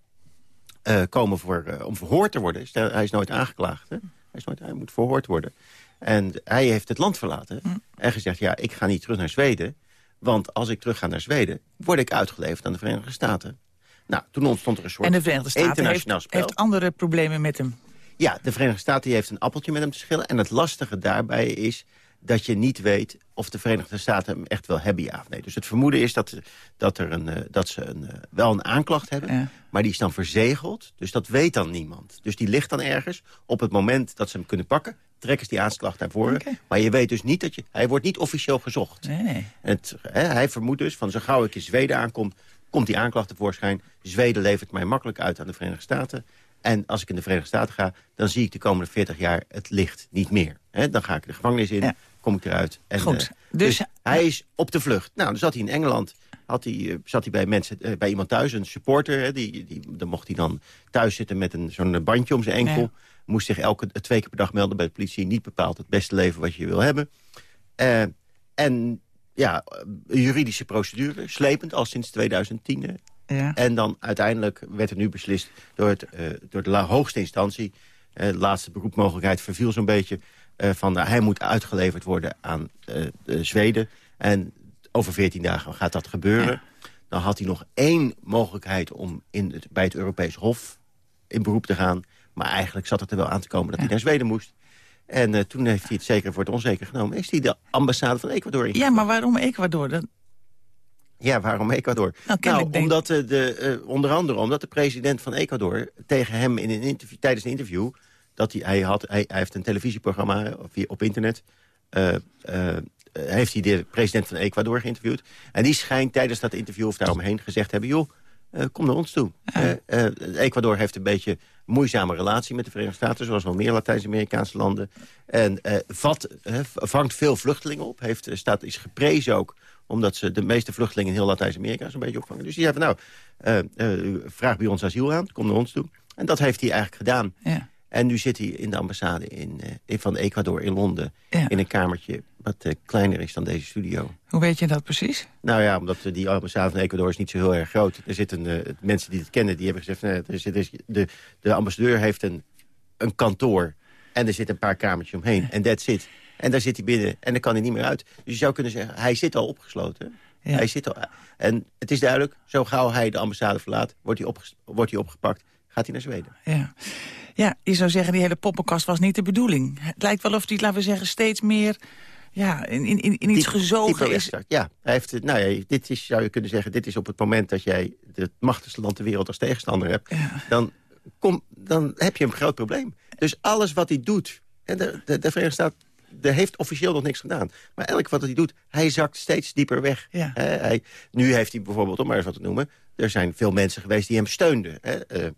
komen voor, om verhoord te worden. Stel, hij is nooit aangeklaagd. Hè? Hij, is nooit, hij moet verhoord worden. En hij heeft het land verlaten. Mm. En gezegd, ja, ik ga niet terug naar Zweden. Want als ik terug ga naar Zweden, word ik uitgeleverd aan de Verenigde Staten. Nou, toen ontstond er een soort En de Verenigde Staten heeft, heeft, andere problemen met hem. Ja, de Verenigde Staten heeft een appeltje met hem te schillen. En het lastige daarbij is dat je niet weet of de Verenigde Staten hem echt wel hebben, ja of nee. Dus het vermoeden is dat, dat, er een, eh, dat ze een, eh, wel een aanklacht hebben, maar die is dan verzegeld. Dus dat weet dan niemand. Dus die ligt dan ergens. Op het moment dat ze hem kunnen pakken, trekken ze die aanklacht naar voren. Maar je weet dus niet dat je... Hij wordt niet officieel gezocht. Nee. Het, hè, hij vermoedt dus van zo gauw ik in Zweden aankom... komt die aanklacht tevoorschijn. Zweden levert mij makkelijk uit aan de Verenigde Staten. En als ik in de Verenigde Staten ga, dan zie ik de komende 40 jaar het licht niet meer. dan ga ik de gevangenis in, kom ik eruit. En, Goed, uh, dus, dus, hij is op de vlucht. Nou, dan zat hij in Engeland. Had hij, uh, zat hij bij, mensen, uh, bij iemand thuis, een supporter. Hè, die, die, dan mocht hij dan thuis zitten met zo'n bandje om zijn enkel. Ja. Moest zich elke twee keer per dag melden bij de politie. Niet bepaald het beste leven wat je wil hebben. en ja, juridische procedure, slepend al sinds 2010. Ja. En dan uiteindelijk werd er nu beslist door, het, door de hoogste instantie... de laatste beroepmogelijkheid verviel zo'n beetje... Uh, van uh, hij moet uitgeleverd worden aan uh, Zweden. En over 14 dagen gaat dat gebeuren. Dan had hij nog één mogelijkheid om in het, bij het Europees Hof in beroep te gaan. Maar eigenlijk zat het er wel aan te komen dat ja. hij naar Zweden moest. En toen heeft hij het zeker voor het onzeker genomen. Is hij de ambassade van Ecuador ingegaan. Ja, maar waarom Ecuador? Dat... Ja, waarom Ecuador? Nou, nou omdat de, onder andere omdat de president van Ecuador tegen hem in een interview, tijdens een interview dat hij, hij, had, hij, hij heeft een televisieprogramma op internet. Uh, uh, heeft hij de president van Ecuador geïnterviewd. En die schijnt tijdens dat interview of daaromheen gezegd hebben... joh, uh, kom naar ons toe. Ecuador heeft een beetje een moeizame relatie met de Verenigde Staten... zoals wel meer Latijns-Amerikaanse landen. En vat, vangt veel vluchtelingen op. Heeft, staat, is geprezen ook omdat ze de meeste vluchtelingen in heel Latijns-Amerika zo'n beetje opvangen. Dus die zei van, nou, vraag bij ons asiel aan, kom naar ons toe. En dat heeft hij eigenlijk gedaan. Ja. En nu zit hij in de ambassade in, uh, van Ecuador in Londen... in een kamertje wat uh, kleiner is dan deze studio. Hoe weet je dat precies? Nou ja, omdat die ambassade van Ecuador is niet zo heel erg groot. Er zitten uh, mensen die het kennen, die hebben gezegd... er zit, er de, de ambassadeur heeft een, een kantoor en er zit een paar kamertjes omheen. En that's it. En daar zit hij binnen en dan kan hij niet meer uit. Dus je zou kunnen zeggen, hij zit al opgesloten. Ja. Hij zit al, en het is duidelijk, zo gauw hij de ambassade verlaat... wordt hij, wordt hij opgepakt, gaat hij naar Zweden. Ja. Ja, je zou zeggen, die hele poppenkast was niet de bedoeling. Het lijkt wel of die, laten we zeggen, steeds meer ja, in, in, in iets gezogen is. Ja, hij heeft, nou ja, dit is, zou je kunnen zeggen, dit is op het moment dat jij het machtigste land ter wereld als tegenstander hebt. Dan, kom, dan heb je een groot probleem. Dus alles wat hij doet, en de, de, de Verenigde Staten er heeft officieel nog niks gedaan. Maar elk wat hij doet, hij zakt steeds dieper weg. Ja. Hij, nu heeft hij bijvoorbeeld, om maar eens wat te noemen... er zijn veel mensen geweest die hem steunden. Hè. Eh,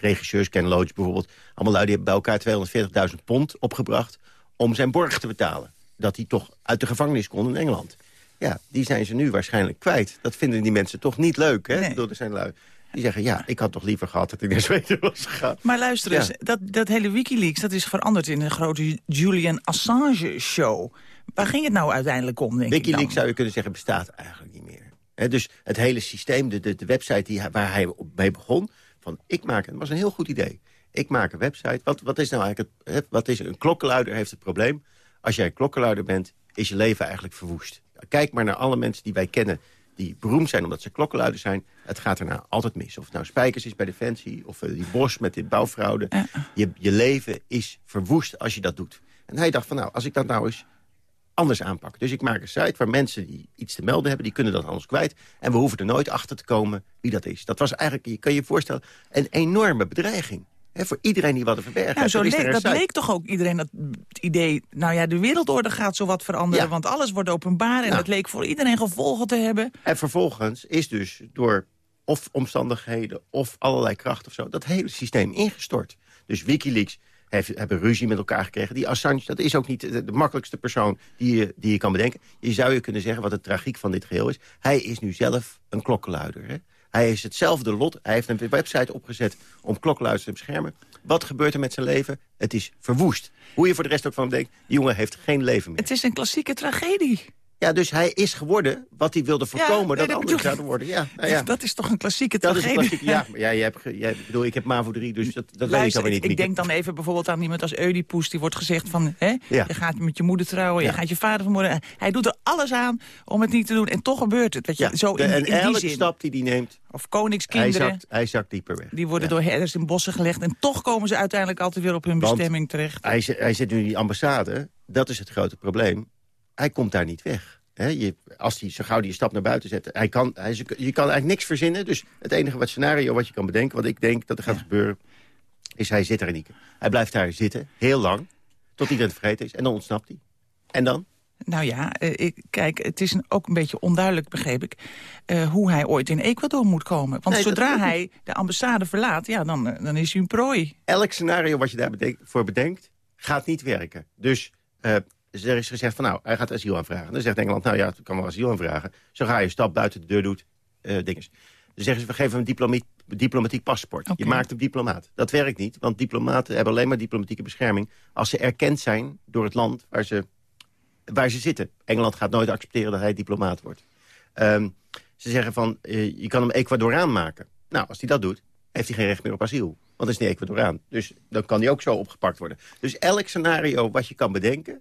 regisseurs, Ken Loach bijvoorbeeld... allemaal lui die hebben bij elkaar 240.000 pond opgebracht... om zijn borg te betalen. Dat hij toch uit de gevangenis kon in Engeland. Ja, die zijn ze nu waarschijnlijk kwijt. Dat vinden die mensen toch niet leuk, hè? Nee. Door er zijn lui. Die zeggen, ja, ik had toch liever gehad dat ik naar Zweden was gegaan. Maar luister Ja. eens, dat, dat hele Wikileaks dat is veranderd in een grote Julian Assange-show. Waar ging het nou uiteindelijk om, denk ik Wikileaks dan? zou je kunnen zeggen, bestaat eigenlijk niet meer. Dus het hele systeem, de, de, de website die, waar hij mee begon... van ik maak, het was een heel goed idee. Ik maak een website. Wat, wat is nou eigenlijk het, wat is een klokkenluider heeft het probleem. Als jij een klokkenluider bent, is je leven eigenlijk verwoest. Kijk maar naar alle mensen die wij kennen die beroemd zijn omdat ze klokkenluiders zijn. Het gaat erna altijd mis. Of het nou Spijkers is bij Defensie, of eh, die Bos met de bouwfraude. Je, je leven is verwoest als je dat doet. En hij dacht van nou, als ik dat nou eens anders aanpak. Dus ik maak een site waar mensen die iets te melden hebben... die kunnen dat anders kwijt. En we hoeven er nooit achter te komen wie dat is. Dat was eigenlijk, je kan je voorstellen, een enorme bedreiging. Voor iedereen die wat te verbergen Nou, heeft. zo leek, een dat leek toch ook iedereen dat het idee... nou ja, de wereldorde gaat zo wat veranderen, Ja. want alles wordt openbaar... en Nou. het leek voor iedereen gevolgen te hebben. En vervolgens is dus door of omstandigheden of allerlei krachten of zo... dat hele systeem ingestort. Dus Wikileaks hebben ruzie met elkaar gekregen. Die Assange, dat is ook niet de, makkelijkste persoon die je, die je kan bedenken. Je zou je kunnen zeggen wat de tragiek van dit geheel is. Hij is nu zelf een klokkenluider. Hè? Hij is hetzelfde lot. Hij heeft een website opgezet om klokkenluiders te beschermen. Wat gebeurt er met zijn leven? Het is verwoest. Hoe je voor de rest ook van denkt, die jongen heeft geen leven meer. Het is een klassieke tragedie. Ja, dus hij is geworden wat hij wilde voorkomen nee, dat dat anderen bedoel ik. zouden worden. Ja, nou ja. Dat is toch een klassieke Dat is een tragedie? klassieke, ja. maar jij hebt, jij, ik bedoel, ik heb MAVO 3, dus dat, dat weet ik Luister, alweer ik, niet. ik denk dan even bijvoorbeeld aan iemand als Oedipus. Die wordt gezegd van, hè, Ja. je gaat met je moeder trouwen, je gaat je vader vermoorden. Hij doet er alles aan om het niet te doen. En toch gebeurt het. Weet je, zo de- in, en in die elke stap die hij neemt, Of hij koningskinderen, zakt, hij zakt dieper weg. die worden door herders in bossen gelegd. En toch komen ze uiteindelijk altijd weer op hun Want bestemming terecht. Hij, hij zit nu in die ambassade, dat is het grote probleem. Hij komt daar niet weg. Je, als hij zo gauw die stap naar buiten zet, hij kan, hij, je kan eigenlijk niks verzinnen. Dus het enige wat scenario wat je kan bedenken, wat ik denk dat er gaat gebeuren, is hij zit er in Ieke. Hij blijft daar zitten, heel lang, tot iedereen het vergeten is. En dan ontsnapt hij. En dan? Nou ja, eh, ik, kijk, het is een- ook een beetje onduidelijk, begreep ik... eh, hoe hij ooit in Ecuador moet komen. Want Nee, zodra niet. hij de ambassade verlaat, ja, dan, eh, dan is hij een prooi. elk scenario wat je daarvoor voor bedenkt, gaat niet werken. Dus eh, er is gezegd van nou, hij gaat asiel aanvragen. Dan zegt Engeland, nou ja, ik kan wel asiel aanvragen. Zo ga je een stap buiten de deur doet, eh dinges. Dan zeggen ze, we geven hem een diplomatiek, diplomatiek paspoort. Je maakt hem diplomaat. Dat werkt niet, want diplomaten hebben alleen maar diplomatieke bescherming... als ze erkend zijn door het land waar ze, waar ze zitten. Engeland gaat nooit accepteren dat hij diplomaat wordt. Ehm, ze zeggen van, eh, je kan hem Ecuadoraan maken. Nou, als hij dat doet, heeft hij geen recht meer op asiel. Want dat is niet Ecuadoraan. Dus dan kan hij ook zo opgepakt worden. Dus elk scenario wat je kan bedenken...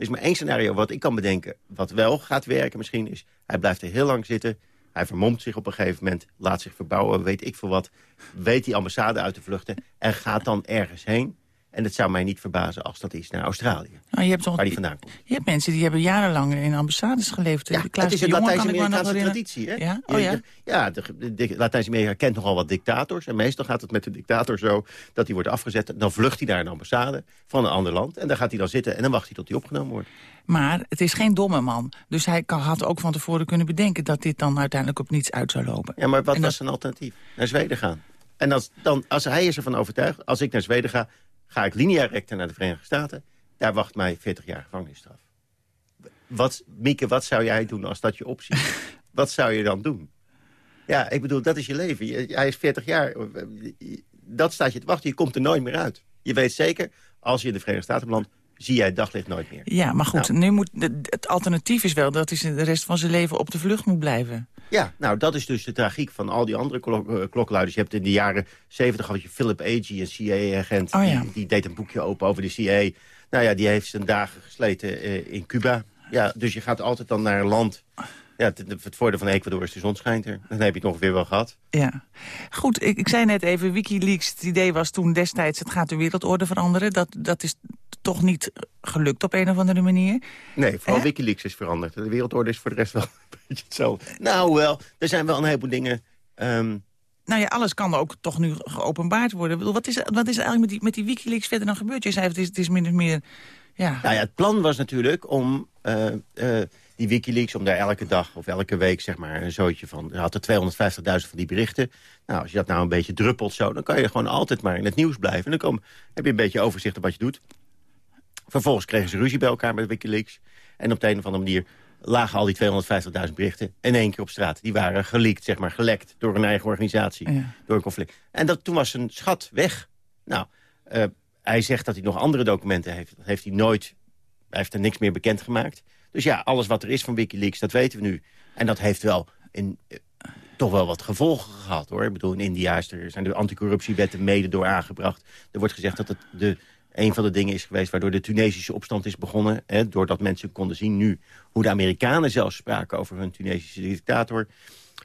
Is maar één scenario wat ik kan bedenken... wat wel gaat werken misschien is... hij blijft er heel lang zitten... Hij vermomt zich op een gegeven moment, laat zich verbouwen, weet ik veel wat. Weet die ambassade uit te vluchten en gaat dan ergens heen. En het zou mij niet verbazen als dat is naar Australië. Nou, je hebt toch, Waar die vandaan komt. Je hebt mensen die hebben jarenlang in ambassades geleefd. Ja, het is een Latijns-Amerikaanse traditie. Hè? Ja? Oh ja? de- ja, Latijns-Amerika kent nogal wat dictators. En meestal gaat het met de dictator zo dat hij wordt afgezet. Dan vlucht hij naar een ambassade van een ander land. En daar gaat hij dan zitten en dan wacht hij tot hij opgenomen wordt. Maar het is geen domme man. Dus hij kan, had ook van tevoren kunnen bedenken... dat dit dan uiteindelijk op niets uit zou lopen. Ja, maar wat En was dat- zijn alternatief? Naar Zweden gaan. En als, dan, als hij is ervan overtuigd, als ik naar Zweden ga... ga ik linea recta naar de Verenigde Staten. Daar wacht mij 40 jaar gevangenisstraf. Wat, Mieke, wat zou jij doen als dat je optie is? wat zou je dan doen? Ja, ik bedoel, dat is je leven. Je- hij is 40 jaar. Dat staat je te wachten. Je komt er nooit meer uit. Je weet zeker, als je in de Verenigde Staten belandt... zie jij het daglicht nooit meer. Ja, maar goed, Nou. nu moet, het alternatief is wel... dat hij de rest van zijn leven op de vlucht moet blijven. Ja, nou, dat is dus de tragiek van al die andere klok, eh, klokluiders. Je hebt in de jaren 70 had je Philip Agee, een CIA-agent. Oh ja. die, die deed een boekje open over de CIA. Nou ja, die heeft zijn dagen gesleten eh, in Cuba. Ja, dus je gaat altijd dan naar een land... Ja, het, het voordeel van Ecuador is de zon schijnt er. Dan heb je het nog weer wel gehad. Ja. Goed, ik, ik zei net even, Wikileaks, het idee was toen destijds... het gaat de wereldorde veranderen. Dat, dat is toch niet gelukt op een of andere manier. Nee, vooral Wikileaks is veranderd. De wereldorde is voor de rest wel een beetje hetzelfde. Nou wel, er zijn wel een heleboel dingen... ehm, Nou ja, alles kan ook toch nu geopenbaard worden. Bedoel, wat, is, wat is er eigenlijk met die, met die Wikileaks verder dan gebeurd? Je zei, het is, het is min of meer Ja. Nou ja, het plan was natuurlijk om uh, uh, die Wikileaks... om daar elke dag of elke week zeg maar, een zootje van... er hadden 250.000 van die berichten. Nou, als je dat nou een beetje druppelt zo... dan kan je gewoon altijd maar in het nieuws blijven. En dan kom, heb je een beetje overzicht op wat je doet. Vervolgens kregen ze ruzie bij elkaar met Wikileaks. En op de een of andere manier lagen al die 250.000 berichten in één keer op straat. Die waren geleakt, zeg maar, gelekt door een eigen organisatie, door een conflict. En dat, toen was zijn schat weg. Nou, uh, hij zegt dat hij nog andere documenten heeft. Dat heeft hij nooit, hij heeft er niks meer bekendgemaakt. Dus ja, alles wat er is van Wikileaks, dat weten we nu. En dat heeft wel in, uh, toch wel wat gevolgen gehad, hoor. Ik bedoel, in India is er, zijn de anticorruptiewetten mede door aangebracht. Er wordt gezegd dat het de een van de dingen is geweest waardoor de Tunesische opstand is begonnen. Hè, doordat mensen konden zien nu hoe de Amerikanen zelfs spraken over hun Tunesische dictator.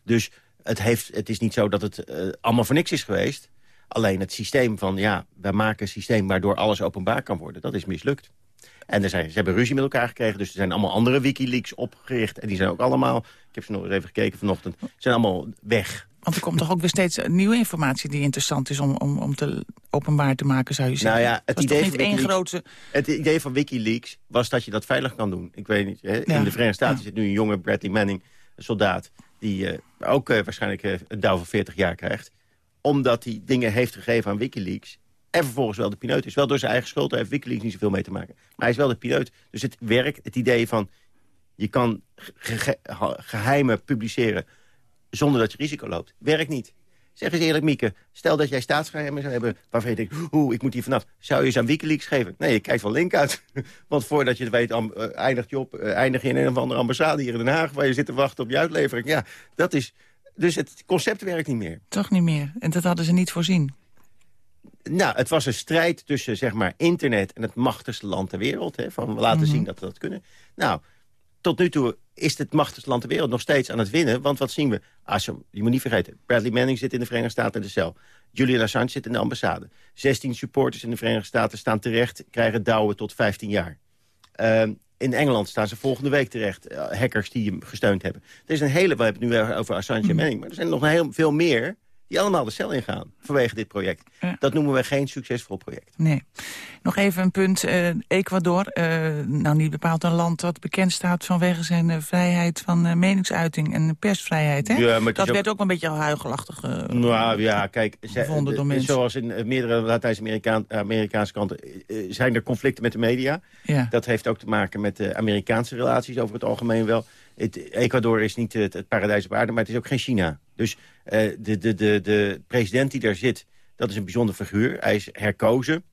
Dus het, heeft, het is niet zo dat het uh, allemaal voor niks is geweest. Alleen het systeem van, ja, wij maken een systeem waardoor alles openbaar kan worden. Dat is mislukt. En er zijn, ze hebben ruzie met elkaar gekregen, dus er zijn allemaal andere Wikileaks opgericht. En die zijn ook allemaal, ik heb ze nog eens even gekeken vanochtend, zijn allemaal weg. Want er komt toch ook weer steeds nieuwe informatie die interessant is om, om, om te openbaar te maken, zou je zeggen. Nou ja, het idee, niet één grote... het idee van Wikileaks was dat je dat veilig kan doen. Ik weet niet, hè? in de Verenigde Staten Ja. zit nu een jonge Bradley Manning, een soldaat... die eh, ook eh, waarschijnlijk eh, een dauw van 40 jaar krijgt. Omdat hij dingen heeft gegeven aan Wikileaks... en vervolgens wel de pineut is. Wel door zijn eigen schuld, daar heeft Wikileaks niet zoveel mee te maken. Maar hij is wel de pineut. Dus het werk, het idee van... je kan ge- ge- ge- geheimen publiceren zonder dat je risico loopt, werkt niet. Zeg eens eerlijk, Mieke. Stel dat jij staatsgeheimen zou hebben waarvan je denkt... oeh, ik moet hier vanaf. Zou je ze aan Wikileaks geven? Nee, je kijkt van link uit. Want voordat je het weet, eh, eindigt je op... eh, eindig je in een of andere ambassade hier in Den Haag... waar je zit te wachten op je uitlevering. Ja, dat is... Dus het concept werkt niet meer. Toch niet meer. En dat hadden ze niet voorzien. Nou, het was een strijd tussen zeg maar, internet en het machtigste land ter wereld. Hè, van we laten Mhm. zien dat we dat kunnen. Nou, tot nu toe is het machtigste land ter wereld nog steeds aan het winnen. Want wat zien we? Ah, zo, je moet niet vergeten, Bradley Manning zit in de Verenigde Staten in de cel. Julian Assange zit in de ambassade. 16 supporters in de Verenigde Staten staan terecht... krijgen douwen tot 15 jaar. Ehm, in Engeland staan ze volgende week terecht. eh, hackers die hem gesteund hebben. Er is een hele, we hebben het nu over Assange en Manning... maar er zijn nog heel veel meer die allemaal de cel ingaan vanwege dit project. Dat noemen we geen succesvol project. Nee. Nog even een punt. eh, Ecuador, eh, nou niet bepaald een land dat bekend staat... vanwege zijn eh, vrijheid van meningsuiting en persvrijheid. Hè? Ja, dat ook- werd ook een beetje huigelachtig. Nou ja, kijk, gevonden de- door mensen. zoals in meerdere Latijns-Amerikaanse kanten... zijn er conflicten met de media. Ja. Dat heeft ook te maken met de Amerikaanse relaties over het algemeen wel. Het, Ecuador is niet het, het paradijs op aarde, maar het is ook geen China. Dus eh, de, de, de, de president die daar zit, dat is een bijzonder figuur. Hij is herkozen.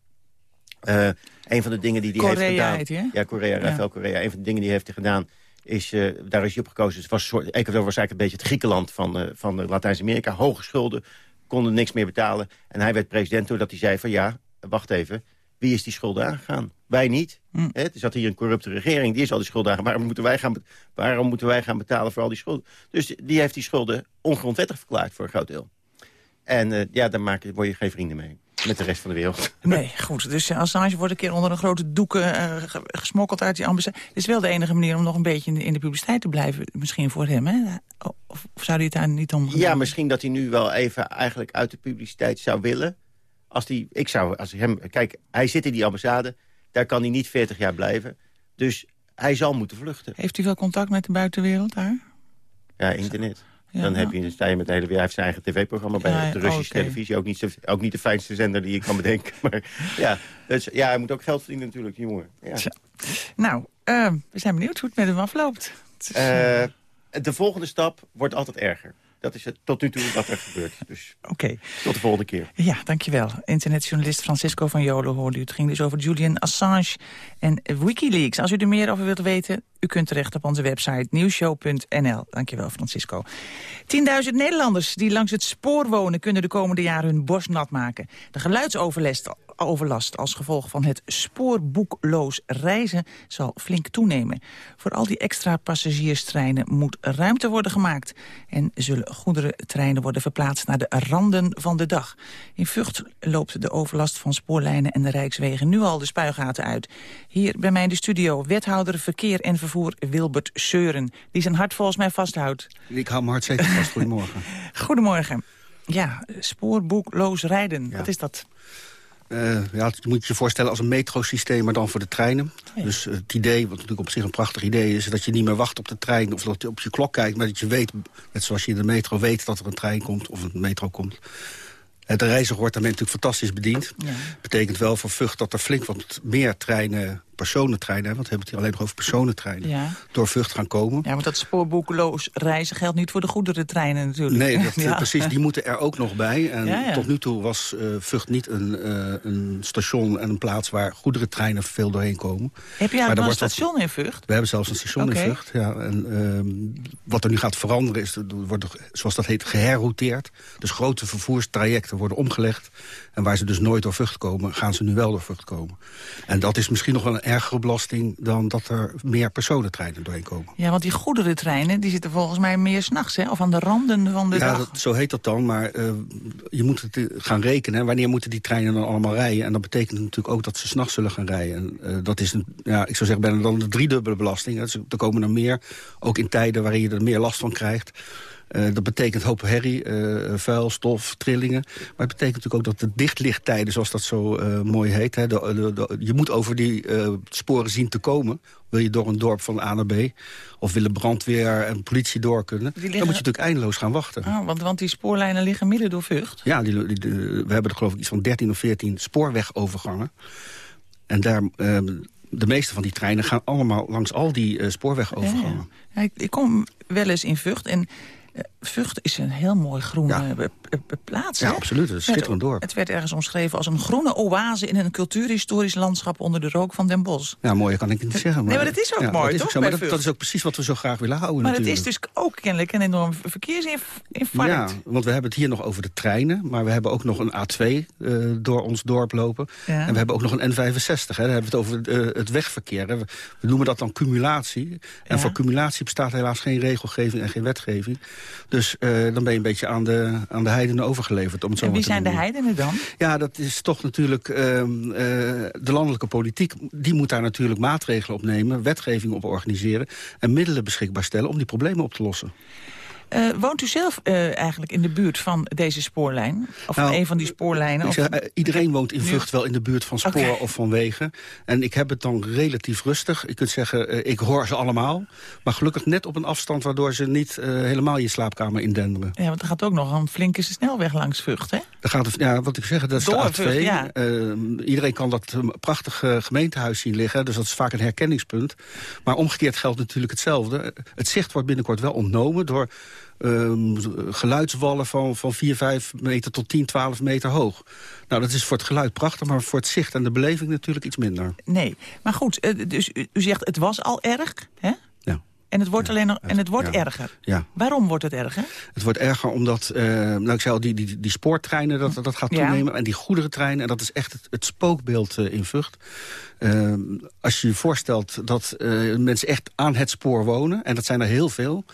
Eh, een van de dingen die hij heeft gedaan... heet? Ja, Korea, Ja. Rafael Korea. Een van de dingen die hij heeft gedaan is, eh, daar is hij op gekozen. Het was een soort, Ecuador was eigenlijk een beetje het Griekenland van, van Latijns-Amerika. Hoge schulden, konden niks meer betalen. En hij werd president doordat hij zei van ja, wacht even. Wie is die schulden aangegaan? Wij niet. Hm. Hè, er zat hier een corrupte regering, die is al die schulden aangegaan. Waarom moeten wij gaan, waarom moeten wij gaan betalen voor al die schulden? Dus die heeft die schulden ongrondwettig verklaard voor een groot deel. En eh, ja, daar maak, word je geen vrienden mee. Met de rest van de wereld. Nee, goed. Dus eh, Assange wordt een keer onder een grote doeken ge- gesmokkeld uit die ambassade. Het is wel de enige manier om nog een beetje in de, in de publiciteit te blijven. Misschien voor hem, hè? Of, of zou hij het daar niet om Ja, misschien dat hij nu wel even eigenlijk uit de publiciteit zou willen. Als die, ik zou, als ik hem, kijk, hij zit in die ambassade. Daar kan hij niet 40 jaar blijven. Dus hij zal moeten vluchten. Heeft u wel contact met de buitenwereld daar? Ja, internet. Ja, dan heb je, dan sta je met de hele wereld. Hij heeft zijn eigen tv-programma bij Ja, de Russische televisie. Ook niet, zo, ook niet de fijnste zender die je kan bedenken. Maar ja, dus, ja, hij moet ook geld verdienen natuurlijk, die jongen. Ja. Nou, eh, we zijn benieuwd hoe het met hem afloopt. Is, Eh, de volgende stap wordt altijd erger. Dat is het tot nu toe wat er gebeurt. Dus Oké. tot de volgende keer. Ja, dankjewel. Internetjournalist Francisco van Jolen hoorde u. Het ging dus over Julian Assange en Wikileaks. Als u er meer over wilt weten, u kunt terecht op onze website nieuwshow.nl. Dankjewel, Francisco. 10.000 Nederlanders die langs het spoor wonen... kunnen de komende jaren hun borst nat maken. De geluidsoverlast overlast als gevolg van het spoorboekloos reizen zal flink toenemen. Voor al die extra passagierstreinen moet ruimte worden gemaakt. En zullen goederentreinen worden verplaatst naar de randen van de dag. In Vught loopt de overlast van spoorlijnen en de Rijkswegen nu al de spuigaten uit. Hier bij mij in de studio wethouder Verkeer en Vervoer Wilbert Seuren. Die zijn hart volgens mij vasthoudt. Ik hou mijn hart zeker vast. Goedemorgen. Goedemorgen. Ja, spoorboekloos rijden. Wat is dat? Uh, ja, je moet je voorstellen als een metrosysteem, maar dan voor de treinen. Ja. Dus uh, het idee, wat natuurlijk op zich een prachtig idee is... dat je niet meer wacht op de trein of dat je op je klok kijkt... maar dat je weet, net zoals je in de metro weet dat er een trein komt... of een metro komt. De reiziger wordt daarmee natuurlijk fantastisch bediend. Ja. Betekent wel voor Vught dat er flink wat meer treinen, personentreinen... want we hebben het hier alleen nog over personentreinen... Ja. door Vught gaan komen. Ja, want dat spoorboekeloos reizen geldt niet voor de goederentreinen natuurlijk. Nee, dat, ja. precies, die moeten er ook nog bij. En Ja, tot nu toe was uh, Vught niet een, uh, een station en een plaats... waar goederentreinen veel doorheen komen. Heb je Maar een station in Vught? We hebben zelfs een station in Vught. Ja, en, ehm, wat er nu gaat veranderen is, er wordt, zoals dat heet, geherrouteerd. Dus grote vervoerstrajecten worden omgelegd. En waar ze dus nooit door Vught komen, gaan ze nu wel door Vught komen. En dat is misschien nog wel een ergere belasting... dan dat er meer personentreinen doorheen komen. Ja, want die goederentreinen die zitten volgens mij meer s'nachts, hè? Of aan de randen van de ja, dag. dat, zo heet dat dan, maar eh, je moet het eh, gaan rekenen. Wanneer moeten die treinen dan allemaal rijden? En dat betekent natuurlijk ook dat ze s'nachts zullen gaan rijden. En, eh, dat is, een, ja, ik zou zeggen, bijna dan de driedubbele belasting. Dus er komen er meer, ook in tijden waarin je er meer last van krijgt. Eh, dat betekent hoop herrie, eh, vuil, stof, trillingen. Maar het betekent natuurlijk ook dat de dichtlichttijden, zoals dat zo eh, mooi heet... Hè, de, de- de- je moet over die sporen zien te komen. Wil je door een dorp van A naar B... of willen brandweer en politie door kunnen... liggen- dan moet je natuurlijk eindeloos gaan wachten. Ah, want, want die spoorlijnen liggen midden door Vught. Ja, die, die- die- we hebben er geloof ik iets van 13 of 14 spoorwegovergangen. En daar, eh, de meeste van die treinen gaan allemaal langs al die spoorwegovergangen. Ja, ik, ik kom wel eens in Vught en Vught is een heel mooi groene Ja. eh, plaats. Ja, hè? absoluut. Het schitterend dorp. Het werd ergens omschreven als een groene oase in een cultuurhistorisch landschap onder de rook van Den Bosch. Ja, mooier kan ik niet zeggen. Nee, maar dat is ook ja, mooi, dat is toch, zo, maar dat, is ook precies wat we zo graag willen houden Maar het is dus ook kennelijk een enorm verkeersinfarct. Ja, want we hebben het hier nog over de treinen. Maar we hebben ook nog een A2 eh, door ons dorp lopen. Ja. En we hebben ook nog een N65. Hè. Daar hebben we het over eh, het wegverkeer. Hè. We noemen dat dan cumulatie. En voor cumulatie bestaat helaas geen regelgeving en geen wetgeving. Dus eh, dan ben je een beetje aan de, aan de heidenen overgeleverd. Om het zo En wie zijn de heidenen dan? Ja, dat is toch natuurlijk ehm, eh, de landelijke politiek. Die moet daar natuurlijk maatregelen op nemen, wetgeving op organiseren... en middelen beschikbaar stellen om die problemen op te lossen. Eh, woont u zelf eh, eigenlijk in de buurt van deze spoorlijn? Of van Nou, een van die spoorlijnen? Ik Of... zeg, eh, iedereen woont in Vught wel in de buurt van spoor of van wegen. En ik heb het dan relatief rustig. Je kunt zeggen, ik hoor ze allemaal. Maar gelukkig net op een afstand waardoor ze niet helemaal je slaapkamer indenderen. Ja, want er gaat ook nog een flinke snelweg langs Vught, hè? Dan gaat ja, wat ik zeg, dat is Door de A2. Vught, ja. Iedereen kan dat prachtige gemeentehuis zien liggen. Dus dat is vaak een herkenningspunt. Maar omgekeerd geldt natuurlijk hetzelfde. Het zicht wordt binnenkort wel ontnomen door ehm, geluidswallen van, van 4, 5 meter tot 10, 12 meter hoog. Nou, dat is voor het geluid prachtig, maar voor het zicht en de beleving natuurlijk iets minder. Nee, maar goed, eh, dus u, u zegt het was al erg, hè? Ja. En het wordt, alleen nog, en het wordt ja. erger. Ja. Waarom wordt het erger? Het wordt erger omdat, eh, nou ik zei al, die, die, die spoortreinen, dat, dat gaat Ja. toenemen. En die goederentreinen, en dat is echt het, het spookbeeld eh, in Vught. Eh, als je je voorstelt dat mensen echt aan het spoor wonen, en dat zijn er heel veel...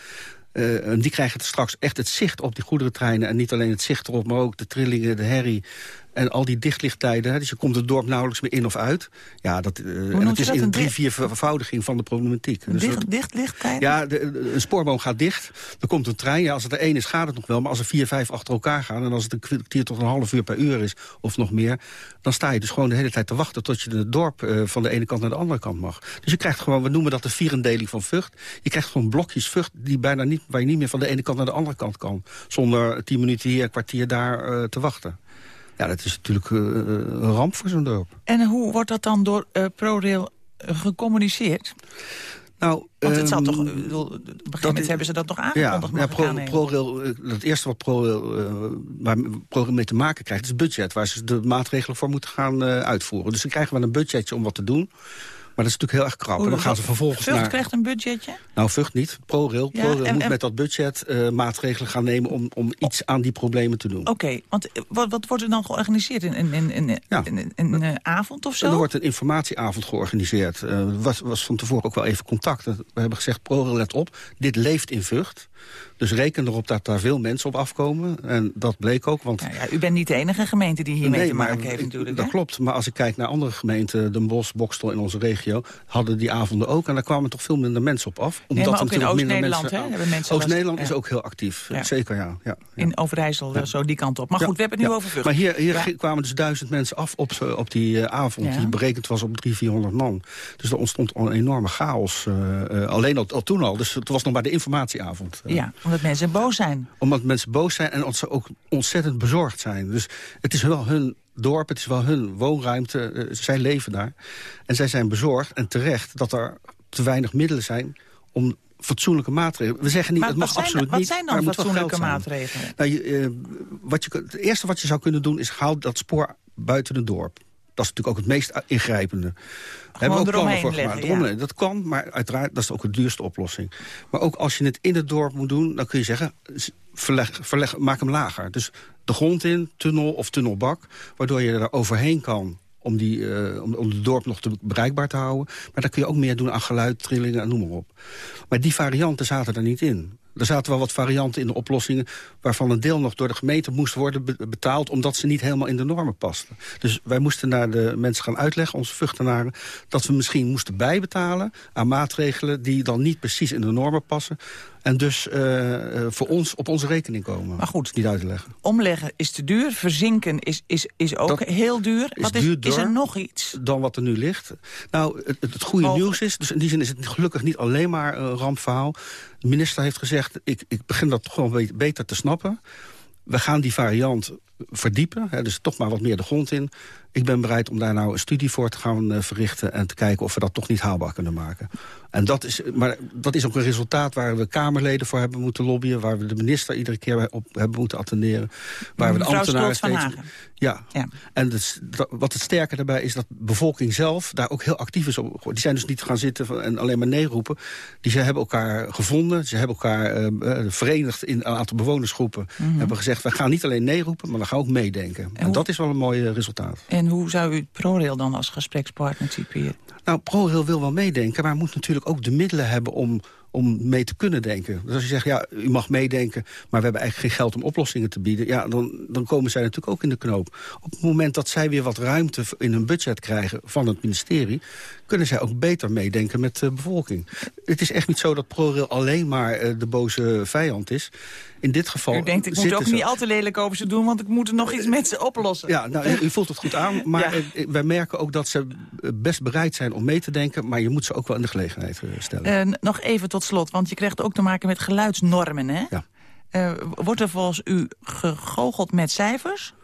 eh, die krijgen straks echt het zicht op die goederentreinen. En niet alleen het zicht erop, maar ook de trillingen, de herrie... En al die dichtlichttijden, hè, dus je komt het dorp nauwelijks meer in of uit. Ja, dat, eh, en u is dat, in een drie, vier vervoudiging van de problematiek. Dus dat- Dicht, dicht lichttijd? ja, de, de- een spoorboom gaat dicht. Er komt een trein. Ja, als het er één is, gaat het nog wel. Maar als er vier, vijf achter elkaar gaan... en als het een kwartier tot een half uur per uur is, of nog meer... dan sta je dus gewoon de hele tijd te wachten... tot je het dorp eh, van de ene kant naar de andere kant mag. Dus je krijgt gewoon, we noemen dat de vierendeling van Vught. Je krijgt gewoon blokjes Vught die bijna niet, waar je niet meer van de ene kant naar de andere kant kan. Zonder tien minuten hier, een kwartier daar eh, te wachten. Ja, dat is natuurlijk eh, een ramp voor zo'n dorp. En hoe wordt dat dan door eh, ProRail eh, gecommuniceerd? Nou, Want het zal ehm, toch, op een gegeven moment hebben ze dat nog aangekondigd. Ja, ja Pro. ProRail, eh, het eerste wat ProRail, eh, waar ProRail mee te maken krijgt... is budget, waar ze de maatregelen voor moeten gaan eh, uitvoeren. Dus dan krijgen we een budgetje om wat te doen. Maar dat is natuurlijk heel erg krap. En dan gaan ze vervolgens Vught naar... krijgt een budgetje? Nou, Vught niet. ProRail. Ja, ProRail en- moet en- met dat budget eh, maatregelen gaan nemen... om, om iets aan die problemen te doen. Oké, want eh, wat, wat wordt er dan georganiseerd? Een, een, een, een, een, eh, avond of zo? er wordt een informatieavond georganiseerd. Eh, Er was, was van tevoren ook wel even contact. We hebben gezegd, ProRail, let op, dit leeft in Vught. Dus reken erop dat daar veel mensen op afkomen. En dat bleek ook. Want... Nou ja, u bent niet de enige gemeente die hiermee nee, te maken maar, heeft natuurlijk. Dat hè? klopt, maar als ik kijk naar andere gemeenten... Den Bosch, Bokstel in onze regio, hadden die avonden ook. En daar kwamen toch veel minder mensen op af. Nee, er maar ook in Oost-Nederland mensen- Oost-Nederland is ja. ook heel actief. Ja. Zeker, ja. ja. In Overijssel, eh, zo die kant op. Maar goed, we hebben het nu Ja. over Vught. Maar hier, hier Ja. kwamen dus duizend mensen af op, zo- op die eh, avond... Ja. die berekend was op 300, 400 man. Dus er ontstond een enorme chaos. eh, eh, alleen al, al toen al. Dus het was nog maar de informatieavond. eh. Ja, omdat mensen boos zijn. Omdat mensen boos zijn en ze ook ontzettend bezorgd zijn. Dus het is wel hun dorp, het is wel hun woonruimte. eh, zij leven daar. En zij zijn bezorgd en terecht dat er te weinig middelen zijn... om fatsoenlijke maatregelen. We zeggen niet, Maar het mag wat zijn, absoluut wat niet. zijn maar dan fatsoenlijke zijn. maatregelen? Nou, je, eh, wat je, het eerste wat je zou kunnen doen is haal dat spoor buiten het dorp. Dat is natuurlijk ook het meest ingrijpende. Daar hebben we ook plannen voor gemaakt. leggen, ja. Eromheen. Dat kan, maar uiteraard dat is ook de duurste oplossing. Maar ook als je het in het dorp moet doen, dan kun je zeggen... Verleg, verleg, maak hem lager. Dus de grond in, tunnel of tunnelbak... waardoor je er overheen kan om, die, eh, om, om het dorp nog te bereikbaar te houden. Maar dan kun je ook meer doen aan geluid, trillingen en noem maar op. Maar die varianten zaten er niet in. Er zaten wel wat varianten in de oplossingen... waarvan een deel nog door de gemeente moest worden be- betaald... omdat ze niet helemaal in de normen pasten. Dus wij moesten naar de mensen gaan uitleggen, onze vruchtenaren... dat we misschien moesten bijbetalen aan maatregelen... die dan niet precies in de normen passen... en dus eh, eh, voor ons op onze rekening komen. Maar goed. Niet uit te leggen. Omleggen is te duur, verzinken is, is, is ook Dat heel duur. is Wat is, is er nog iets? dan wat er nu ligt. Nou, het, het, goede nieuws is, dus in die zin is het gelukkig niet alleen maar een rampverhaal. De minister heeft gezegd, ik, ik begin dat gewoon be- beter te snappen. We gaan die variant verdiepen, hè, dus toch maar wat meer de grond in. Ik ben bereid om daar nou een studie voor te gaan eh, verrichten... en te kijken of we dat toch niet haalbaar kunnen maken. En dat is, maar dat is ook een resultaat waar we Kamerleden voor hebben moeten lobbyen... waar we de minister iedere keer op hebben moeten attenderen... waar we de ambtenaren steeds... Ja. Ja. En het, is- dat- wat het sterke daarbij is dat de bevolking zelf daar ook heel actief is op. Die zijn dus niet gaan zitten en alleen maar nee roepen. Die ze hebben elkaar gevonden. Ze hebben elkaar eh, eh, verenigd in een aantal bewonersgroepen. Mhm. Hebben gezegd, we gaan niet alleen nee roepen, maar we gaan ook meedenken. En, dat is wel een mooi eh, resultaat. En hoe zou u ProRail dan als gesprekspartner typeren? Nou, ProRail wil wel meedenken, maar moet natuurlijk ook de middelen hebben om, om mee te kunnen denken. Dus als je zegt, ja, u mag meedenken, maar we hebben eigenlijk geen geld om oplossingen te bieden, ja, dan, dan komen zij natuurlijk ook in de knoop. Op het moment dat zij weer wat ruimte in hun budget krijgen van het ministerie, kunnen zij ook beter meedenken met de bevolking. Het is echt niet zo dat ProRail alleen maar eh, de boze vijand is. In dit geval U denkt, ik moet ook ze- niet al te lelijk over ze doen... want ik moet er nog iets met ze oplossen. ja, nou, u- u voelt het goed aan, maar Ja. eh, wij merken ook dat ze eh, best bereid zijn om mee te denken... maar je moet ze ook wel in de gelegenheid eh, stellen. Eh, nog even tot slot, want je krijgt ook te maken met geluidsnormen, hè? Ja. Eh, wordt er volgens u gegoocheld met cijfers?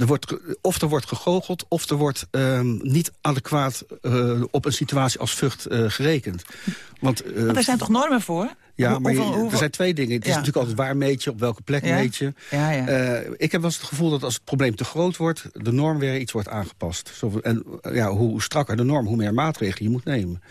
Er wordt, of er wordt gegoocheld, of er wordt ehm, niet adequaat eh, op een situatie als Vught eh, gerekend. Want, eh, Want er zijn toch normen voor? Ja, Hoe- maar hoeveel- er zijn twee dingen. Het is natuurlijk altijd waar meet je, op welke plek Ja. meet je. Ja, ik heb wel eens het gevoel dat als het probleem te groot wordt... de norm weer iets wordt aangepast. Zo, en ja, hoe strakker de norm, hoe meer maatregelen je moet nemen.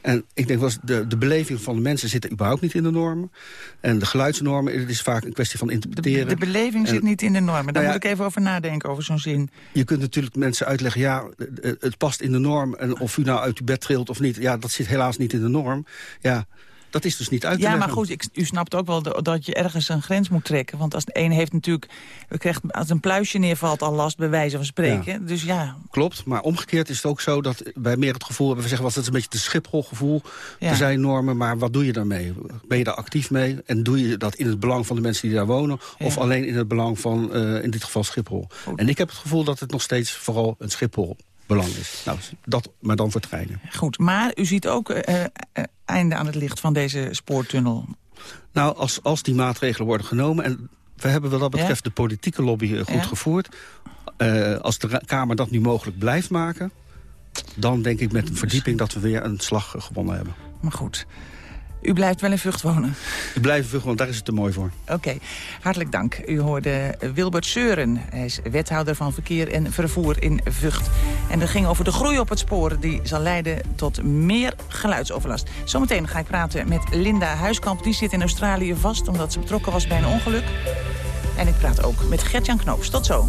En ik denk eens, de, de beleving van de mensen zit er überhaupt niet in de normen. En de geluidsnormen, het is vaak een kwestie van interpreteren. De beleving En- zit niet in de normen. Daar Nou ja, moet ik even over nadenken, over zo'n zin. Je kunt natuurlijk mensen uitleggen, ja, het past in de norm. En of u nou uit uw bed trilt of niet, ja, dat zit helaas niet in de norm. Ja, dat is dus niet uit te Ja, leggen. maar goed, ik, u snapt ook wel de- dat je ergens een grens moet trekken. Want als de een heeft natuurlijk... We krijgen, als een pluisje neervalt al last, bij wijze van spreken. Dus ja, Klopt, maar omgekeerd is het ook zo dat wij meer het gevoel hebben... we zeggen dat is een beetje het Schiphol-gevoel. Ja. Er zijn normen, maar wat doe je daarmee? Ben je daar actief mee? En doe je dat in het belang van de mensen die daar wonen... of alleen in het belang van, eh, in dit geval, Schiphol? En ik heb het gevoel dat het nog steeds vooral een Schiphol-belang is. Nou, dat, maar dan voor treinen. goed. Maar u ziet ook eh, eh, einde aan het licht van deze spoortunnel. Nou, als, als die maatregelen worden genomen... en we hebben wat dat betreft Ja. de politieke lobby eh, goed Ja. gevoerd... eh, als de Kamer dat nu mogelijk blijft maken... dan denk ik met een verdieping dat we weer een slag eh, gewonnen hebben. Maar goed, u blijft wel in Vught wonen. Ik blijf vuggen, want daar is het te mooi voor. Oké, hartelijk dank. U hoorde Wilbert Seuren. Hij is wethouder van verkeer en vervoer in Vught. En dat ging over de groei op het spoor. Die zal leiden tot meer geluidsoverlast. Zometeen ga ik praten met Linda Huiskamp. Die zit in Australië vast omdat ze betrokken was bij een ongeluk. En ik praat ook met Gertjan Knoops. Tot zo.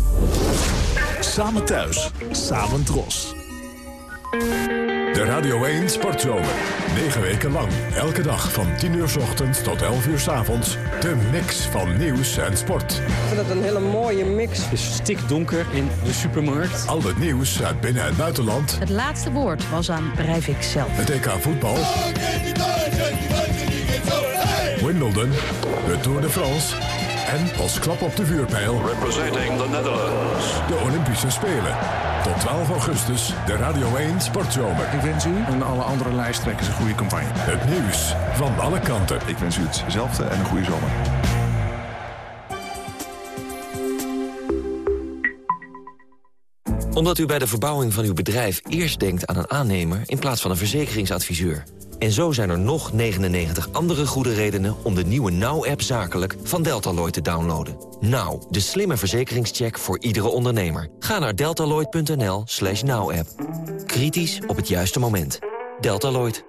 Samen thuis, samen dros. De Radio 1 Sportzomer. 9 weken lang, elke dag van 10 uur s ochtends tot 11 uur s avonds. De mix van nieuws en sport. Ik vind het een hele mooie mix. Het is stikdonker in de supermarkt. Al het nieuws uit binnen- en buitenland. Het laatste woord was aan Breivik zelf. Het EK voetbal. Wimbledon. De Tour de France. En als klap op de vuurpijl... Representing the Netherlands. De Olympische Spelen. Tot 12 augustus, de Radio 1 Sportzomer. Ik wens u en alle andere lijsttrekkers een goede campagne. Het nieuws van alle kanten. Ik wens u hetzelfde en een goede zomer. Omdat u bij de verbouwing van uw bedrijf eerst denkt aan een aannemer... in plaats van een verzekeringsadviseur. En zo zijn er nog 99 andere goede redenen om de nieuwe Now-app zakelijk van Deltaloid te downloaden. Now, de slimme verzekeringscheck voor iedere ondernemer. Ga naar deltaloid.nl slash now-app. Kritisch op het juiste moment. Deltaloid.